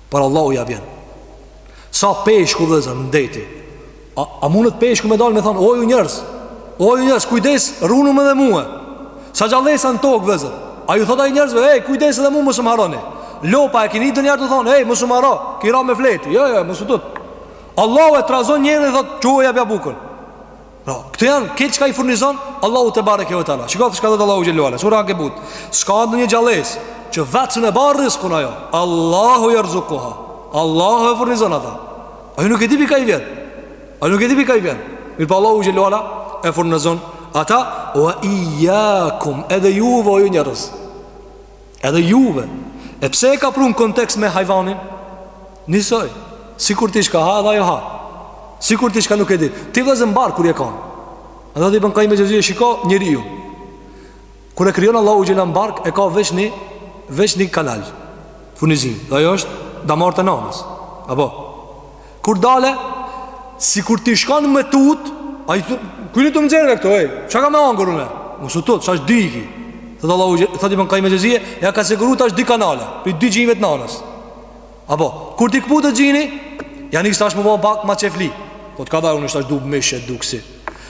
Por Allahu ja bjen Sa peshku vllezër në det A, a mundet peshku me dalë me thonë O ju njerëz O ju njerëz kujdes runum edhe mue Sa gjallesa në tokë vllezër A ju thot ai njerëzve, ej, kujdes edhe mu mos më harroni Lopa e kini ndonjëherë tu thonë, ej, mos më harro, ki ra me fle ti Jo, jo, mos u tut Allahu e trazon njerin dhe thot, çu e bja bukën Pra, këta janë, këta çka i furnizon, Allahu tebareke ve teala. Shikoni, çka thotë Allahu xhelle ve ala, sura Ankebut. S'ka as një gjallesë, që vetë e bar rizkun ajo. Allahu jerzukuha. Allahu e furnizon ata. Ajo nuk e di pi kah i vjen. Ajo nuk e di pi kah i vjen. Mirëpo po Allahu xhelle ve ala, e furnizon ata. Ve ijjakum, edhe juve o ju njerëz. Edhe juve E pse e ka pru në kontekst me hajvanin? Nisoj Sikur ti çka ha edhe ajo ha Sikur ti çka nuk e di Ti vllezër n'bark kur je kan Edhe tha Ibn Kajim Xhevzije shiko njeriun Kur e krijon Allahu xhele n'bark E ka veç një Veç një kanal Furnizimi Dhe ajo është damart e nanës Apo Kur dale, sikur t'ish kanë me u tut ai, ku jeni tu më nxjerrë këtu, ej, çka kam me hangër une? Mos u tut, tash dy i ki. Thot Allahu xhele, thot Ibn Kajim Xhevzije, ja ka siguru tash dy kanale, prej dy gjinjve të nanës. Apo, kur t'i këputet gjini, ja nis tash me u bo pak ma qefli. Po të ka da, unë tash du mish e du kësi.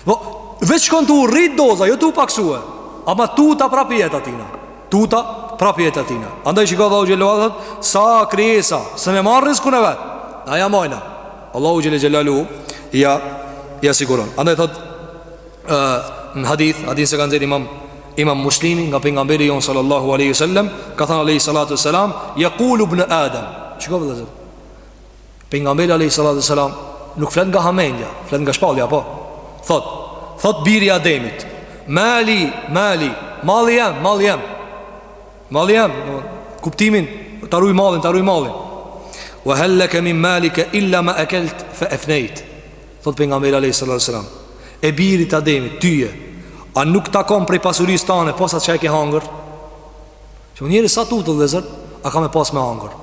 Dhe po, veç shkon tu u rrit doza, jo tu u paksue Ama tuta prap jet e tina Tuta prap jet e tina Andaj çka tha Allahu xhele ua Sa krijesa, s'un e marrë rizkun e vet A ja man Allahu xhele xhelaluhu Ja, ja siguron Andaj thot e, Në hadith, hadith që e ka nxjerrë imam Imam Muslimi nga pejgamberi jonë Sallallahu aleyhi sallam Ka thënë aleyhi salatu sallam Jekulu bnu Adem Shiko vllezër Pejgamberi alayhi salatu wasalam nuk flet nga hamendja, flet nga shpallja, po. Thot, thot biri i Ademit, "Mali, mali, malli jem, malli jem." Malli jem, n'kuptimin, ta ruaj mallin, ta ruaj mallin. Wa hal laka min malika illa ma akalt fa afnayt. Thot pejgamberi alayhi salatu wasalam, "E birit Ademit, tye, a nuk takon prej pasurisë tane posa çka e ke hangër?" Që më njeri sa tutet vllezër A ka me pas me hangër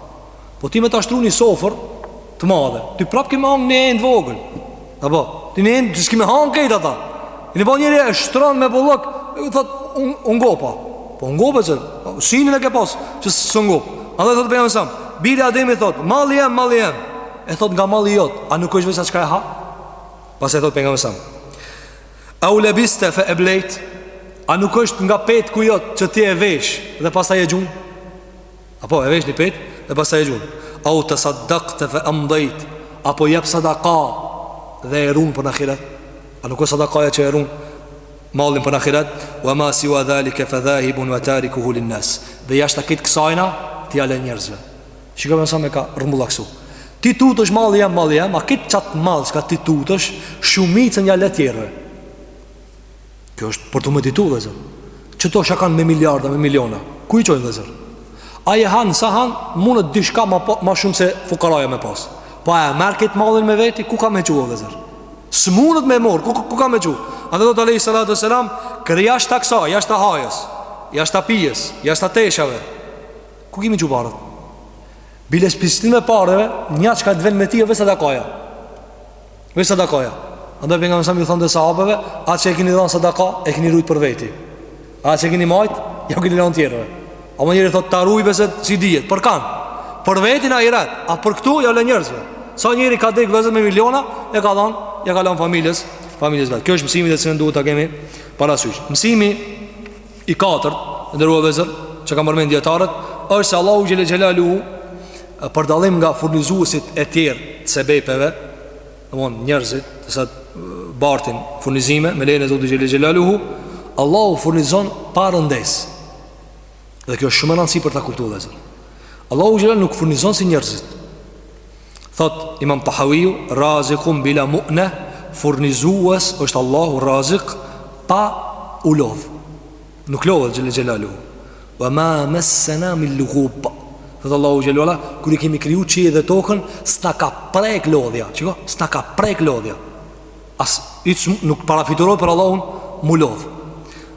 Po ty me ta shtru një sofër Të madhe Ti prap ke me hangër një enë t'vogël A po Ti një enë ti s'ki me hangër krejt ata I një po njeri e shtron me bollëk E thot Unë u ngopa Po u ngopa vllezër po, Synin e ke pas Që s'u ngopa Andaj thot pejgamberi alejhi selam Biri i Ademit thot Malli jem Malli jem E thot nga malli jot A nuk është veç çka e ha Pastaj thot pejgamberi alejhi selam Au lebiste fe eblejt A nuk është nga petku jot Që ti e vesh dhe pastaj e gjun Apo e vesh një petk dhe pastaj e gjun Au tesaddakte fe emdajt Apo jep sadaka Dhe e run për në ahiret A nuk është sadakaja që e run Mallin për në ahiret Wa ma siwa dhalike fe dhahibun Wa tarikuhu linnas Dhe jashta krejt kësajna Ti ja le njerëzve Shiko me sa e ka rrumbullaksu Ti tutesh malli jem, malli jem Ama krejt qat mall çka ti tutesh Shumicën ja le tjerëve Kjo është për t'u meditu vllezër Qeta çka kan me miliarda, me miliona Ku i çojnë vllezër Ai han, sa han, mundet diçka ma, po, ma shumë se fukaraja me pas Po a e merr këtë mallin me veti, ku ka me çu vllezër S'mundet me marrë, ku, ku ka me çu Andaj thot alejhi salatu selam Krejt jashta ksaj, jashta hajes Jashta pijes, jashta teshave Ku kemi që parët? Bile shpislim e parëve, njajo çka të vjen me ti, o veç sadakaja. Veç sadakaja. Andaj Pejgamberi a.s. ju thonë dhe sahabeve, atë që e kini dhanë sadaka, e kini rujtë për veti. Atë që e kini majtë, ja kini lanë tjerëve. Ama njeri thotë, ta ruj veç se s'dihet, për kanë. Për vetin a i ratë, a për këtu ja le njerëzve. Sa njeri ka dekë vllezër me miliona, e ka dhanë, ja ka lanë familjes, familjes vetë. Kjo është mësimi të cilin duhet ta kemi parasysh. Mësimi I katërt, nderuar vllezër, që kanë përmend dijetarët, është se Allahu Xhel-le Xhelaluhu për dallim nga furnizusit e tjerë të sebepeve, domethonë njerëzit, veç sa bartin furnizime, me lejen e Zotit Xhel-le Xhelaluhu, Allahu furnizon pa rëndesë. Dhe kjo është shumë me rëndësi për ta kuptu vllezër. Allahu Xhel-le nuk furnizon si njerëzit. Thot Imam Tahawiu, Raziqun bila mu'na, furnizues është Allahu Raziq pa u lodh. Nuk lodhet xhel-le xhelaluhu. Wa ma massana min lughub. Thot Allahu xhel-le wa ala, kur i kemi kriju qiejt dhe tokën, s'na ka prek lodhja. Shiko, s'na ka prek lodhja. As hiç nuk parafytyrohet për Allahun m'u lodh.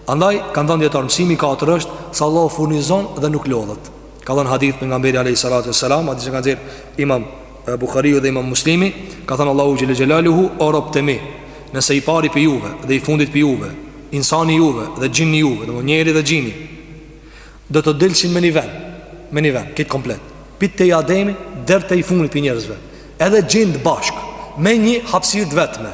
Andaj kanë thënë dijetarët mësimi i katërt është se Allahu furnizon dhe nuk lodhet. Ka thënë në hadith Pejgamberi a.s. Hadith që ka nxjerrë imam Buhariu dhe imam Muslimi Ka thënë Allahu Xhel-le Xhelaluhu o robt e mi Nëse i pari prej juve dhe i fundit prej juve Insani juve dhe xhinni juve Domethonë njeri dhe xhinni Do të dilshin me një ven Me një ven, krejt komplet Prej te i Ademi, deri te i fundit prej njerëzve Edhe xhindët bashk Me një hapsirë të vetme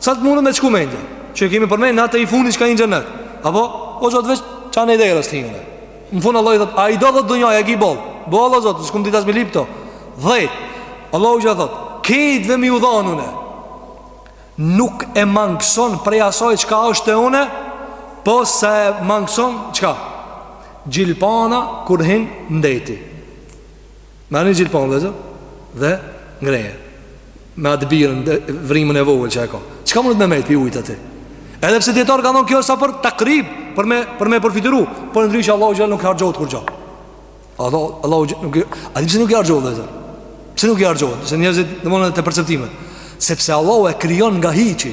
Sa të mundë me t'shku mendja Që e kemi përmend atë i fundit që ka hin n'xhennet Apo, o Zot veç qanej derës të hi Në fund Allah i thotë, a i do dhetë dynja, a ki boll Boll o Zot, s'kam ditë as me i lyp ato Dhe, Allahu ja thotë, krejtve me ju dhanë unë Nuk e mangëson prej asaj çka është te unë Po sa e mangëson çka Gjilpana kur hin n'deti Merre një gjilpanë vllezër Dhe ngreje Me atë birën, vrimën e vogël që e ka Çka mundet me majtë pi ujit aty Edhe pse dijetarët kanë thonë kjo sa për takrib Për me, për me përfytyru Përndryshe Allahut Xhel-le nuk i harxhohet kurgjo Allahu Xhel-le nuk A di pëse nuk i harxhohet vllezër Pse nuk i harxhohet? Se njerëzit domthonë te perceptimet. Sepse Allahu e krijon nga hiçi.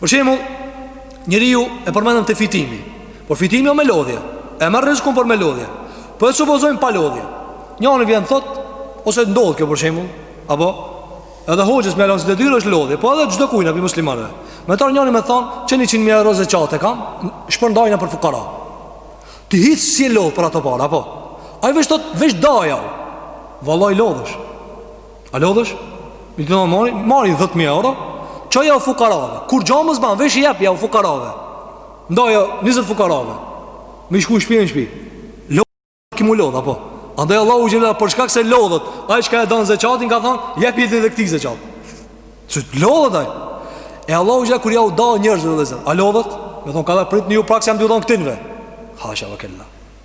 Për shembull, njeriu e përmendëm te fitimi. Por fitimi o me lodhje. E merr rizkun por me lodhje. Po e supozojmë pa lodhje. Njëri vjen thot ose ndodh kjo për shembull, apo edhe hoxhës me ja lonë si detyrë është lodhje, po edhe çdo kujna pi muslimanëve. Me t'ardh njëri me thon, "Qe ni 100 mijë euro zekat e kam, shpërndajna për fukara." Ti hiç s'je lodh për ato para, apo? Ai veç thot, "Veç daja." Vallai lodhesh. A lodhësh? Mi të mori, mori 10.000 euro Qo ja u fukarave Kurgjo më s'ban, vesh i jep ja u fukarave Ndonja 20 fukarave Me shku shpi në shpi Lodhë, ki m'u lodhë, apo Andaj Allahu xhelle, për shkak se lodhët Ai çka e danë zeqatin, ka thonë Jepi edhe këtij zeqat Që të lodhët, ai E Allahu xhelle, kur jau da njerëzve rizkun A lodhët? Me thonë, kadale prit një ju pak se jam duke dhonë këtinve Hasha vë kella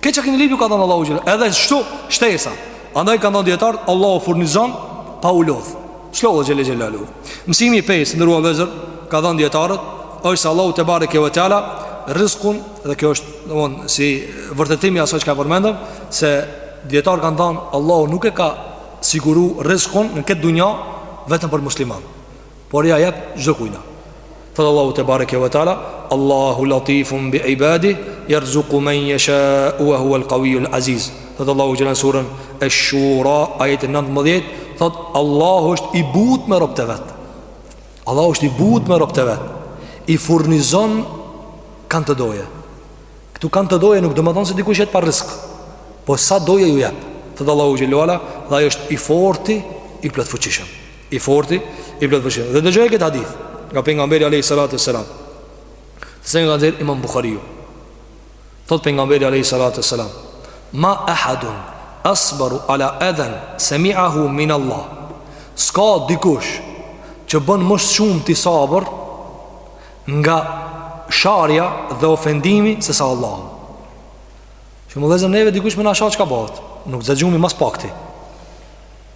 Këtë çka kini lypë ju ka dhanë Allahu xhelle Edhe kjo është shtesa Andaj kanë thanë dijetarët Allahu furnizon pa u lodh si Allahu xhelle xhelaluhu Mësimi i 5 të nderuar vllezër Kanë thanë dijetarët është se Allahu tebareke ve teala Rizkun Dhe kjo është domethon Si vërtetimi i asaj çka e përmendëm Se dijetarët kanë thanë Allahu nuk e ka Siguru rizkun Në këtë dunja Vetëm për musliman Por ja jep çdo kujna. Thot Allahu te bareke ve teala, Allahu latifun bi ibadi, yarzuqu man yasha wa huwa al-qawiyyu al-aziz. Thot Allahu xhelle në suren Ash-Shura ajeti 19, thot Allahu është i butë me robët e vet. Allahu është i butë me robët e vet. I furnizon kan të doje. Këtu kan të doje nuk domethon se dikush jet pa rizk. Po sa doje ju jep. Thot Allahu xhelaluhu, dhe ai është i forti, i plotfuqishëm. I forti, i plotfuqishmi. Dhe dëgjoje këtë hadith nga pejgamberi alayhi salatu sallam. Se e ka nxjerr Imam Buhariu. Thot pejgamberi alayhi salatu sallam, "Ma ahadun asbaru ala adhan sami'ahu min Allah." Ska dikush që bon ma shumë ti sabër nga sharja dhe ofendimi se sa Allah. Shumë vllezën neve dikush me na sha çka bohet. Nuk zë gjumi maspak ti.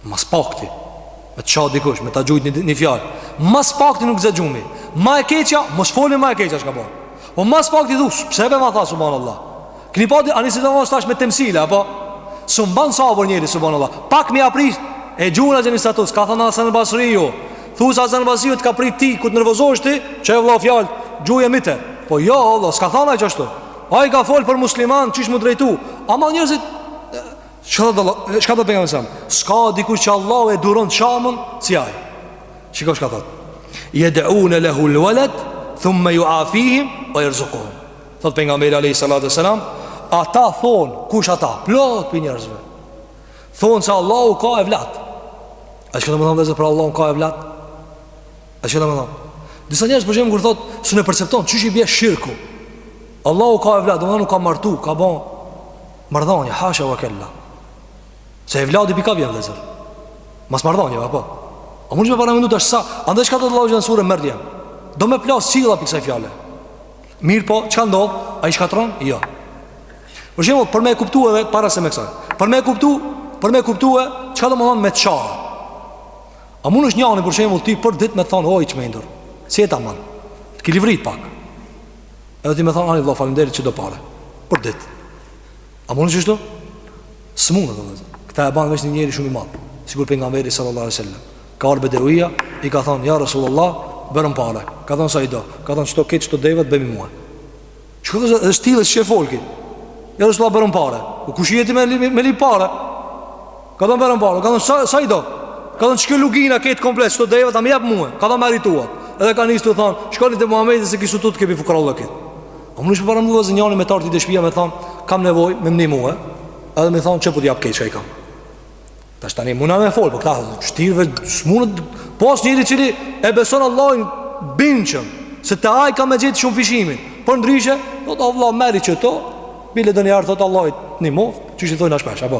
Maspak ti Me të sha dikush, me të gjujtë një, një fjalë Maspak ti nuk zë gjumi Ma e keqja, mos foli ma e keqja çka bohet Po maspak ti thu, pse be ma tha, subhan Allah Këni pati, ani si të mos tash me temsile, apo S'e mban sabër njeri, subhan Allah Pak me ia prish, e gjun aj ni status Ka thënë Hasan Basriu Thu sa Hasan Basriu të ka prit ti, kur të nervozohesh ti Qe vlla fjallë, gjuje me te Po jo vallah, s'ka thënë aj ashtu Ai ka folë për musliman, qysh m'u drejtu Ama njerzit Çka thot pejgamberi selam? S'ka dikush që Allah e duron të shamën si ai. Shiko çka thot. Yad'un lahu al-walad thumma yu'afihim wa yarzuquhum. Thot pejgamberi alayhi salatu wasalam, ata thon kush ata? Plot prej njerëzve. Thon se Allahu ka evlat. A s'ka ta me thonë se për Allahun ka evlat? A shkon domethënë? Disa njerëz po jem kur thot s'e percepton qysh i bie shirku. Allahu ka evlat, domethënë u ka martu, ka bon Marrëdhënie, hasha wa kella Se evladi pi ka vjen vllezër Mas marrëdhënieve, apo A munesh me paramendu tash sa Andaj çka thotë Allahu në suren Merjem Do me plas qilli prej kësaj fjale Mirëpo, çka ndodh? A i shkatron? Jo Për shembull, për me e kuptu edhe para se me kësaj Për me e kuptu, për me e kuptu e Çka do me thonë me sha A munesh ti njani për shembull Ti për dit me thonë hoj i çmendur Si e ta man Të kilivrit pak Edhe ti me thonë, ani vla, falimderit qe do pare Për dit A mun qeshtu? S'mun, vllezër Këta e ban veç një njeri shumë i madh Sikur pejgamberi sallallahu sallam Ka ardh bedevija, i ka thonë, ja Rasulullah Bjerëm pare, ka thonë sa i do Ka thonë, qëto krejt, qëto devet, bjemi mua Që këtë dhe stilës që e folki Ja Rasulullah bjerëm pare U kush je ti me ly, me lyp pare Ka thonë bjerëm pare, ka thonë sa, sa i do? Ka thonë që kjo lugina krejt komplet, qëto devet m'i jep mu, ka thonë merri tua. Edhe ka nisë të thonë, shkoni te Muhammedi se s'kish tutë pi fukarallëkit. A munesh paramendo vllezër njani me t'ardh ty te shpia me thonë, kam nevoj me m'nimu, edhe me thonë qe po t'jap krejt çka i kam. Tash tani, muna me folë, për po këta thonë, shtirë vllezër, s'mundet, pos njeri i cili e beson Allahin bindshëm, se te ai ka me gjetë shumëfishimin, përndryshe, thotë vlla merri qëto, bile edhe n'ardh thotë Allahi t'nimoftë, qysh i thonë shpesh, apo?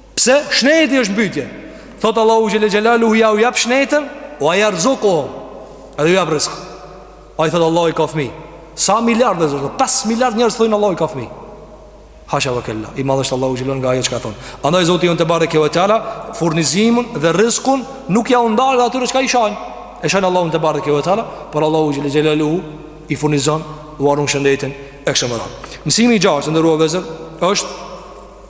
Pse shneti është mbytje Thotë Allahu Xhele Xhelaluhu jau jap shnetin Ue jerzukuhu Edhe u jap rizk Ai thotë Allahu i ka fmi Sa miliard vllezër 5 miliard njerëz thonë Allahu i ka fmi Hasha ve kella I madh është Allahu Xhele nga ajo çka thonë Andaj Zoti ynë tebareke ve teala Furnizimun dhe rizkun Nuk jau ndal edhe atyre që e shajnë E shajnë Allahun tebareke ve teala Por Allahu Xhele Xhelaluhu I furnizon Ua run shëndetin E kështu me Mësimi i gjashtë Të nderuar vllezër është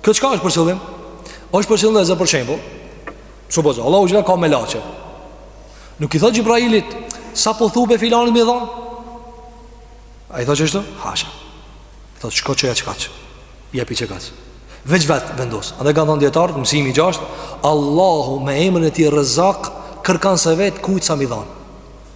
Kjo çka është për qëllim? Është për qëllim vllezër për shembull. Supozo, Allahu xhele ka melaqe. Nuk i thotë Xhibrailit sa po thu be filanit m'i dhanë. A i thotë qashtu? Hasha. I thotë shko çoja qekaq. Japi qekaq. Veç vet vendos. Edhe kanë thanë dijetarët, mësimi i gjashtë, Allahu me emrin e tij Rezak kërkan s'e vet kujt sa m'i dhanë.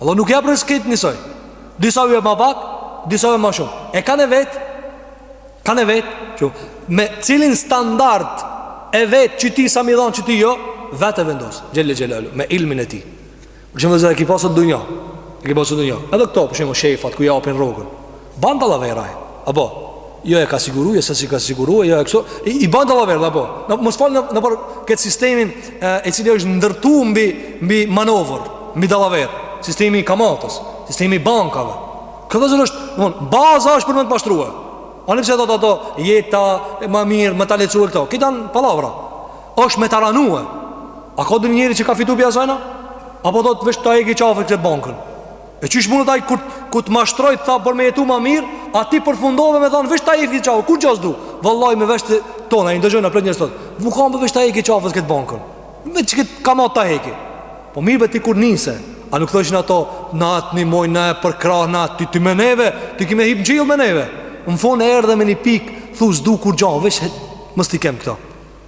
Allahu nuk jep rizk krejt njësoj. Disa u jep më pak, disa u jep më shumë. E kan e vet? Kan e vet? Me cilin standard e vet qetij sa m'i dhanë qetij jo, vetë e vendos. Xhelle xhelalu me ilmin e tij. Për shembull, vllezër e ki pa sot n'dunja. E ki pa sot n'dunja. Edhe këto, për shembull, shefat kur japin rrogën. Ban dallaveraj, apo jo e ka siguru, jo se si ka siguru, jo e këso, i, i ban dallaveraj, apo, në, mos fol në, nëpër këtë sistemin e, i cili është ndërtu mbi, mbi manovër, mbi dallaver, sistemi i kamatës, sistemi i bankave. Kjo vllezër është, në mund, baza është për me të pastrue. Ani pse thotë ato, jeta, e ma mirë, me ta lehtësu e këto, këto janë pallavra, është me ta ranue. A ka ndonjëri që ka fitu pi asajna? Apo thotë, veç ta heki qafe këtë bankën? E qysh mundët ai kur ku të mashtroi tha për me jetu më mirë, a ti përfundove me thon veç ta heki qafe, kurgjo s'du? Vallahi me vesh tonë i ndëgjojmë apo njerëz sot. Mu kanë veç ta heki qafës kët bankën. Me çka kam ta heki. Po mirë be ti kur nise, a nuk thoshin ato na t'nimojna e përkrahna ti, ti me neve, ti ki me hip n'qill me neve. Në fund erdhe me një pikë, thu s'du kurgjo, veç mos t'i kem këto.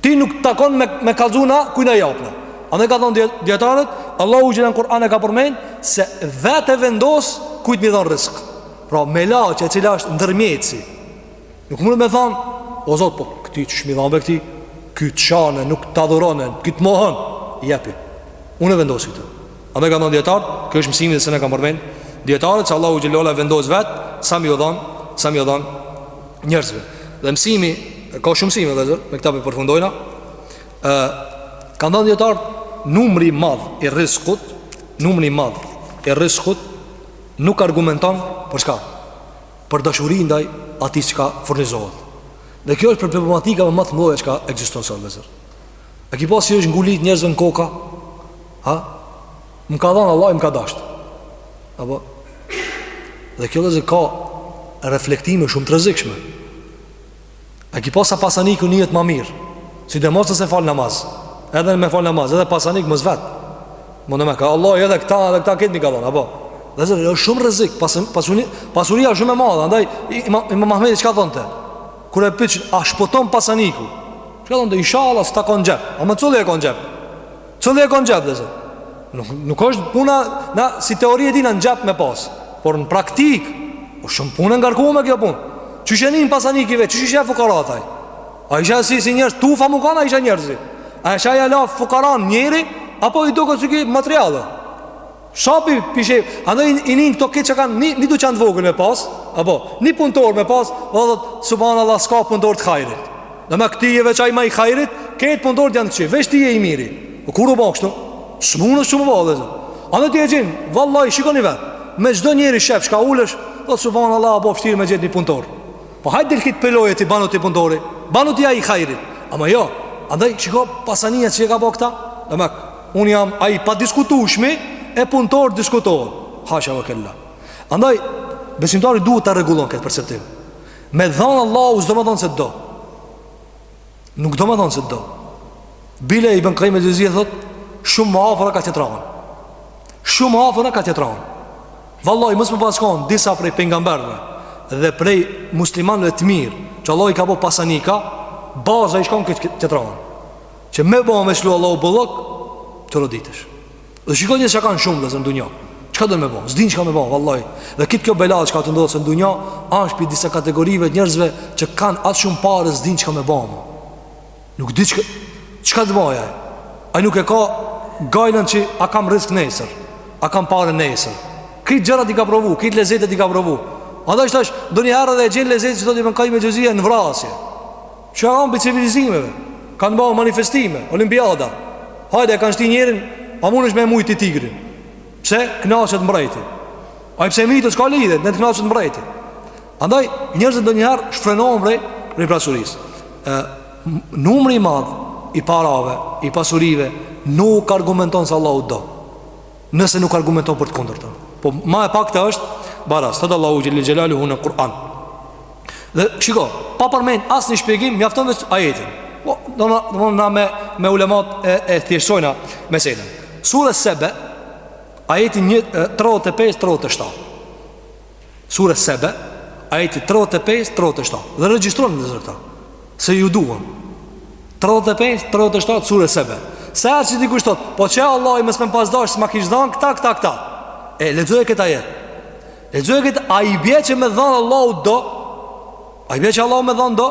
Ti nuk të takon me, me kallzu na kujna japna. Andaj kanë thonë dijetarët, Allahu xhele në Kur'an e ka përmen, se vetë e vendos kujt me i dhonë rizk. Pra, melaqja e cila është ndërmjetësi. Nuk mundet me thonë, o Zot, po, këtij qysh me i dhan be këtij, ky t'shan e, nuk të adhuron e, ky t'mohon, jepi. Unë e vendosi këtë. Andaj kanë thonë dijetarët, kjo është mësimi vllezër e kanë përmen dijetarët, se Allahu xhele ve ala e vendos vetë, sa me jau dhonë, sa me jau dhonë, njerëzve. Dhe mësimi ka shumë mësime vllezër, me këta po përfundojna, e, kanë thonë dijetarët, numri i madh i rizkut, numri i madh i rizkut, nuk argumenton për çka, për dashuri ndaj atij çka furnizohet. Dhe kjo është prej problematikave ma të mdhaja çka ekziston sot vllezër. E ki pa si është ngulit njerëzve në koka, ha, Më ka dhënë Allahu, më ka dashtë. Apo? Dhe kjo vllezër ka reflektime shumë të rrezikshme. A ki pa sa pasaniku nihet ma mirë, sidomos nëse fal namaz, edhe me falë namaz, edhe pasanik me vete. Më në me ka Allahu, edhe këta, edhe këta këtë m'i ka dhënë, apo? Vllezër, është shumë rrezik, pasuri, pasuria shumë e madhe, andaj, imam, imam Ahmedi çka thonte? Kur e pytshin, a shpëton pasaniku? Çka thonte, inshallah, veç ta ka në xhep, ama cili e ka në xhep? Cili e ka në xhep vllezër Nuk, nuk është puna na, Si teori e dina në xhep me pas Por në praktikë O shumë punë e ngarkume kjo punë Qysh i nin pasanikët e Qysh i sheh fukaratë ai A i sheh si, si njerëz Tu fa mu kanë a i sheh njerëzit A i sheh hala fukaranë njeri Apo i duken siku materiale Shapi pishe, andaj i nin këto këta që kanë një, një duqan të vogël me pas, apo, një punëtor me pas, vallahi subhanallah s'ka punëtor të hajrit. Dhe me këtij veç ai ma i hajrit, krejt punëtorët janë të kqij, veç ti je i miri. Dhe po kur u ba kështu? S'mundet kështu me u ba, vllezër. Andaj ti e gjin, vallahi, shikoni vetë, me çdo njeri shef, çka ulesh, thotë subhanallah, apo vështirë me gjetë një punëtor. Po hajt de këtë filloje ti banu ti punëtori, banu ti ai i hajrit. Ama jo, andaj, shiko, pasuria çka ka ba këta, dhe me Unë jam ai i padiskutushmi e punëtor diskutohet. Hasha wa kella. Andaj besimtari duhet ta rregullon këtë perceptim. Me t'dhan Allahu s'do me thon se t'do. Nuk do me thon se t'do. Bile Ibn Kajim el-Xhevzi thot, shumë më afër kah tjetra anë. Shumë ma afër kah tjetra anë. Vallahi mos me pas kon disa prej pejgamberëve dhe prej muslimanëve të mirë, që Allahu i ka bë pasanika, baza i shkon kah tjetra anë. Që me bo me shlu Allahu bollëk Të çoroditesh Dhe shikoni që kanë shumë domthon dunja Çka do me bo? S'din çka me bo, vallahi Dhe krejt kjo bela çka të ndodhet në dunja Ashtë prej disa kategorive njerëzve Që kanë atë shumë pare s'din çka me bo ma. Nuk di çka Çka të boj Ai nuk e ka gajlën që a kam rrizk nesër A kam pare nesër Krejt gjërat i ka provu, krejt lezetet i ka provu A da është tash, ndonjëherë dhe e gjen lezetet Që do t'i përnë kaj me gjëzije në vrasje Që ambi civilizimeve Kanë ba manifestime, olimpiada Hajde e kanë shti njerin A mundet me e mujt tigrin Pse knaqet mbreti Ai pse mytet s'ka lidhje Le të knaqet mbreti Andaj njerëzit ndonjëherë shfrenohen prej Prej pasurisë, Numri i madh i parave I pasurive Nuk argumenton se Allahu do Nëse nuk argumenton për të kundërtën. Po ma e pakta është baraz. Thot Allahu xhele xhelaluhu në Kur'an. Dhe shiko, pa përmend asnjë shpjegim, mjafton vetë ajetin. Po, do na do na me me ulemat e e thjeshtojna meselën. Sure Sebe, ajeti 35 37. Sure Sebe, ajeti 35-37 Dhe regjistroni do këta Se ju duhen 35-37 Sure Sebe Se e që dikush thot Po qe Allahi mos me m'pas dash S'ma kish dhanë këta, këta, këta E lexoje këtë ajet Lexoje këtë A i bje që me dhanë Allahu t'do A i bje që Allahu me dhanë do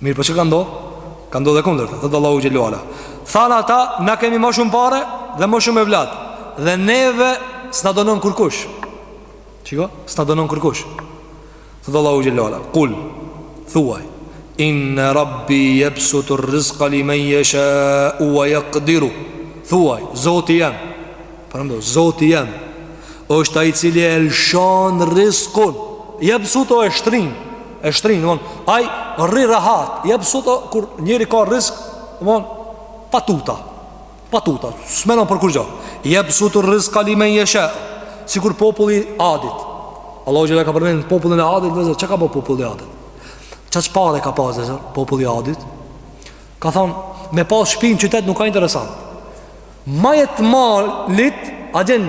Mirë, po çka ka ndodhë? Ka ndodhë e kundërta, thotë Allahu xhele ue ala. Thanë ata, na kemi më shumë pare dhe më shumë evlat. Dhe neve s'na dënon kërkush. Shiko? S'na dënon kërkush. Thotë Allahu xhele ue ala. Kul, thuaj, inne rabbi jebsutu rrizka li men jeshau ue jekdiru. Thuaj, zoti jem. Paramendo, zoti jem. është ai i cili e lëshon rrizkun. Jebsutu e shtrinë. e shtrin, domthon, ai rri rahat. Jebsutu kur njeri ka rrizk, domthon, pa tuta. Pa tuta, s'menon për kurgjo. Jebsutu rrizka li men jesha, sikur populli i Adit. Allahu xhele ka përmend popullin e Adit, domthon, çka ka bo populli i Adit? Çfarë pare ka pasë populli i Adit? Ka thonë, me pas shpi n'qytet nuk ka interesant. Maje të malit, a gjen,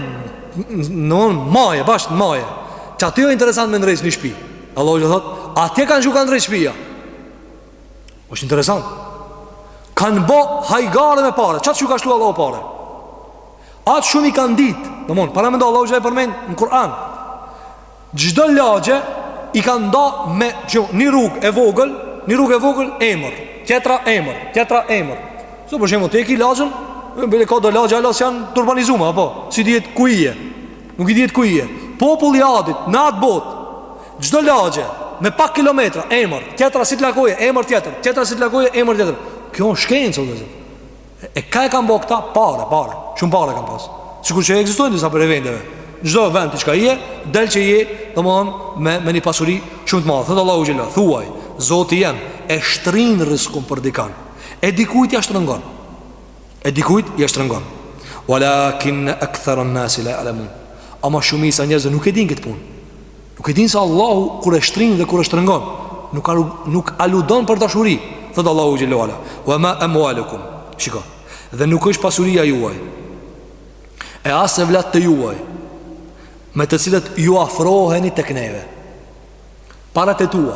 domthon, maje, bash në maje, qaty o interesant me ndreq një shpi. Allahu xhele thotë, atje kanë që kanë ndreq shpia. është interesant. Kanë bo hajgare me pare, qaq u ka shtu Allahu pare. Atë shumë i kanë ditë, domthon, paramendo Allahu xhele e përmend në Kur'an. Çdo lagje i kanë nda me ka një rrugë e vogël, një rrugë e vogël emër, tjetra emër, tjetra emër. Sot për shembull ti e ke lagjen, bile ka do lagje hala s'janë të urbanizuar apo s'i dihet ku i je. Nuk i dihet ku i je. Populli i Adit në atë botë çdo lagje me pak kilometra emër, tjetra si të lagoje emër tjetër, tjetra si të lagoje emër tjetër. Kjo është shkencë o vllezër. E ka e kanë bo këta? Pare, pare, shumë pare kanë pas Sikur që e ekzistojnë disa prej vendeve Çdo vend ti çka je, del që je Domethënë me, me një pasuri shumë të madhe Thotë Allahu xhele, thuaj, zoti jem E shtrin rrizkun për dikan E dikujt ja shtrëngon E dikujt ja shtrëngon Walakin ekthera nasi la jalamun Ama shumica njerëzve nuk e din këtë punë Nuk e din se Allahu kur e shtrin dhe kur e shtrëngon, nuk alu, nuk aludon për dashuri, thot Allahu xhele ue ala. Wa ma amwalukum. Shiko. Dhe nuk është pasuria juaj. E as evlatët e juaj me të cilët ju afroheni tek neve. Paratë e tua.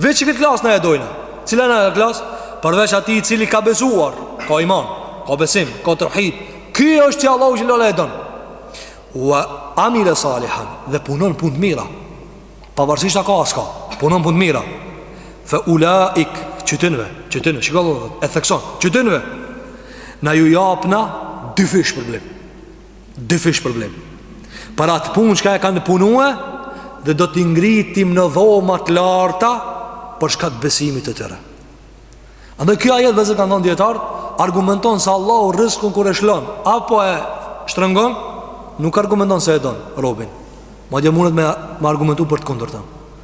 Veç qikëtë klasë na e dojna Cilën klasë? Përveç atij i cili ka besuar Ka iman, ka besim, ka teuhid Ky është që Allahu xhele ue ala e don Ua amile salihan Dhe punon pun të mira Pavarësisht a ka a s'ka Punon pun të mira Fe ulaike qytinve Qytinve, shiko dhe dhe E thekson Qytinve Na ju japna Dyfish shpërblim Dyfish shpërblim Për atë punë çka e kanë punue Dhe do t'i ngritim në dhoma të larta Për shkak të besimit të tyre Andaj ky ajet vllezër kanë thonë dijetarët Argumenton se Allahu rrizkun kur e shlon Apo e shtrëngon Nuk argumenton se e don robin Madje mundet me, me argumentu për të kundërtën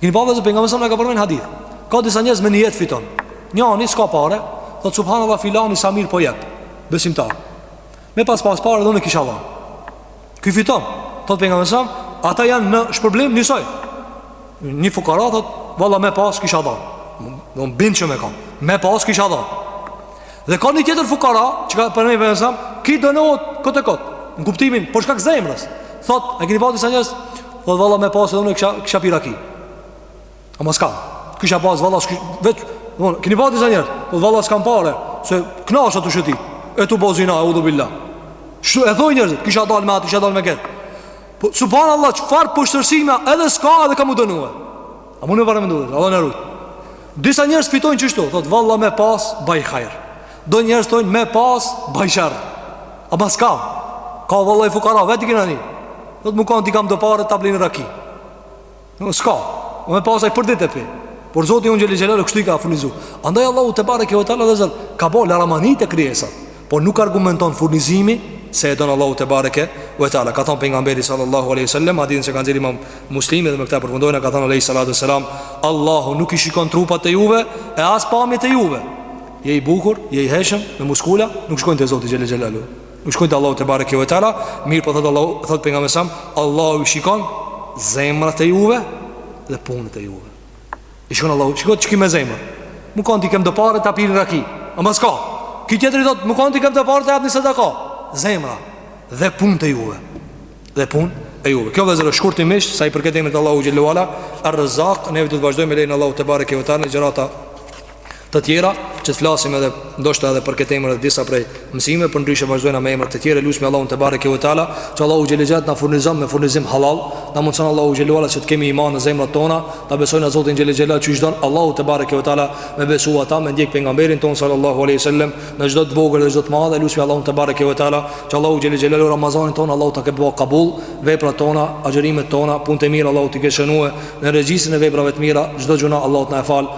Kini pa vllezër Pejgamberi alejhi selam na ka përmen hadith Ka disa njerëz me nijet fiton Njani s'ka pare Thotë subhanallah filani sa mirë po jep Besimtar Me pas pas pare edhe unë kisha dha Ky fiton Thotë Pejgamberi alejhi selam Ata janë në shpërblim njësoj Një fukara thotë Valla me pas kisha dha Dhe unë bindë që me ka Me pas kisha dha Dhe ka një tjetër fukara Që ka përmend Pejgamberi alejhi selam Ky dënohet kot e kot Në kuptimin Për shkak zemrës Thot E keni pa disa njerëz Thot valla me pasë edhe unë kisha, kisha pi raki Ama s'kam Kisha pasë valla s'kë Veç Keni pa disa njerëz Thot valla s'kam pare Se knaqsha tu shëti E tu bo zina Eudhubillah Shtu e thojnë njerëzit Kisha dal me atë Kisha dal me këtë po, Subhan Allah Çfarë poshtërsie Edhe s'ka edhe ka m'u dënue A mun me paramendu, Allahu na rujt Disa njerëz fitojnë qështu Thot, valla me pas, baj hajr Do njerëz thojnë, me pas, baj sherr Ama s'ka Ka valla i fukara, vetë i kena ni Thot, m'u kanë t'i kam do pare, ta bli ni raki Nuk s'ka O me pas ai për dit e pi Por Zoti ynë xhele xhelaluhu, kështu i ka furnizu Andaj Allahu tebareke ue teala vllezër Ka bo laramani te krijesat Por nuk argumenton furnizimi se e don Allahu te bareke ve teala. Ka thon pejgamberi sallallahu alaihi wasallam, hadithin që e ka nxjerrë Imam Muslimi dhe me këtë përfundojnë ka thon alaihi salatu wasalam, Allahu nuk i shikon trupat e juve e as pamjet e juve. Je i bukur, je i hijshëm, me muskula, nuk shkojnë te Zoti xhele xhelaluhu. Nuk shkojnë te Allahu te bareke ve teala, mirëpo thot pejgamberi sallallahu alaihi wasallam, Allahu i shikon zemrat e juve dhe punët e juve. I shikon Allahu, shikon çka ki në zemër Me m'u kanë t'i kem do pare ta pi një raki Ama s'ka Ky tjetri thot, me m'u kanë t'i kem do pare ta jap një sadaka Zemra Dhe punët e juve Dhe pun e juve Kjo vllezër shkurtimisht Sa i përket emrit të Allahut xhele ve ala Er-Rezak Neve do të vazhdojmë me lejen e Allahut tebareke ve teala në ligjërata të tjera që të flasim edhe ndoshta edhe për këtë emër disa prej mësimeve përndryshe vazhdojmë me emra të tjera lutemi Allahun te bareke ve teala që Allahu xhele xhelaluhu na furnizon me furnizim halal na mundson Allahu xhele xhelaluhu që të kemi iman në zemrat tona ta besojmë Zotin xhele xhelaluhu qysh don Allahu te bareke ve teala me besu, ta me ndjek pejgamberin ton sallallahu alaihi wasallam në çdo të vogël dhe çdo të madh lutemi Allahun te bareke ve teala që Allahu xhele xhelaluhu Ramazanin ton Allahu ta ket bo kabul veprat tona agjërimet tona punët e mira Allahu t'i ket shënue në regjistrin e veprave të mira çdo gjynah Allahu na e fal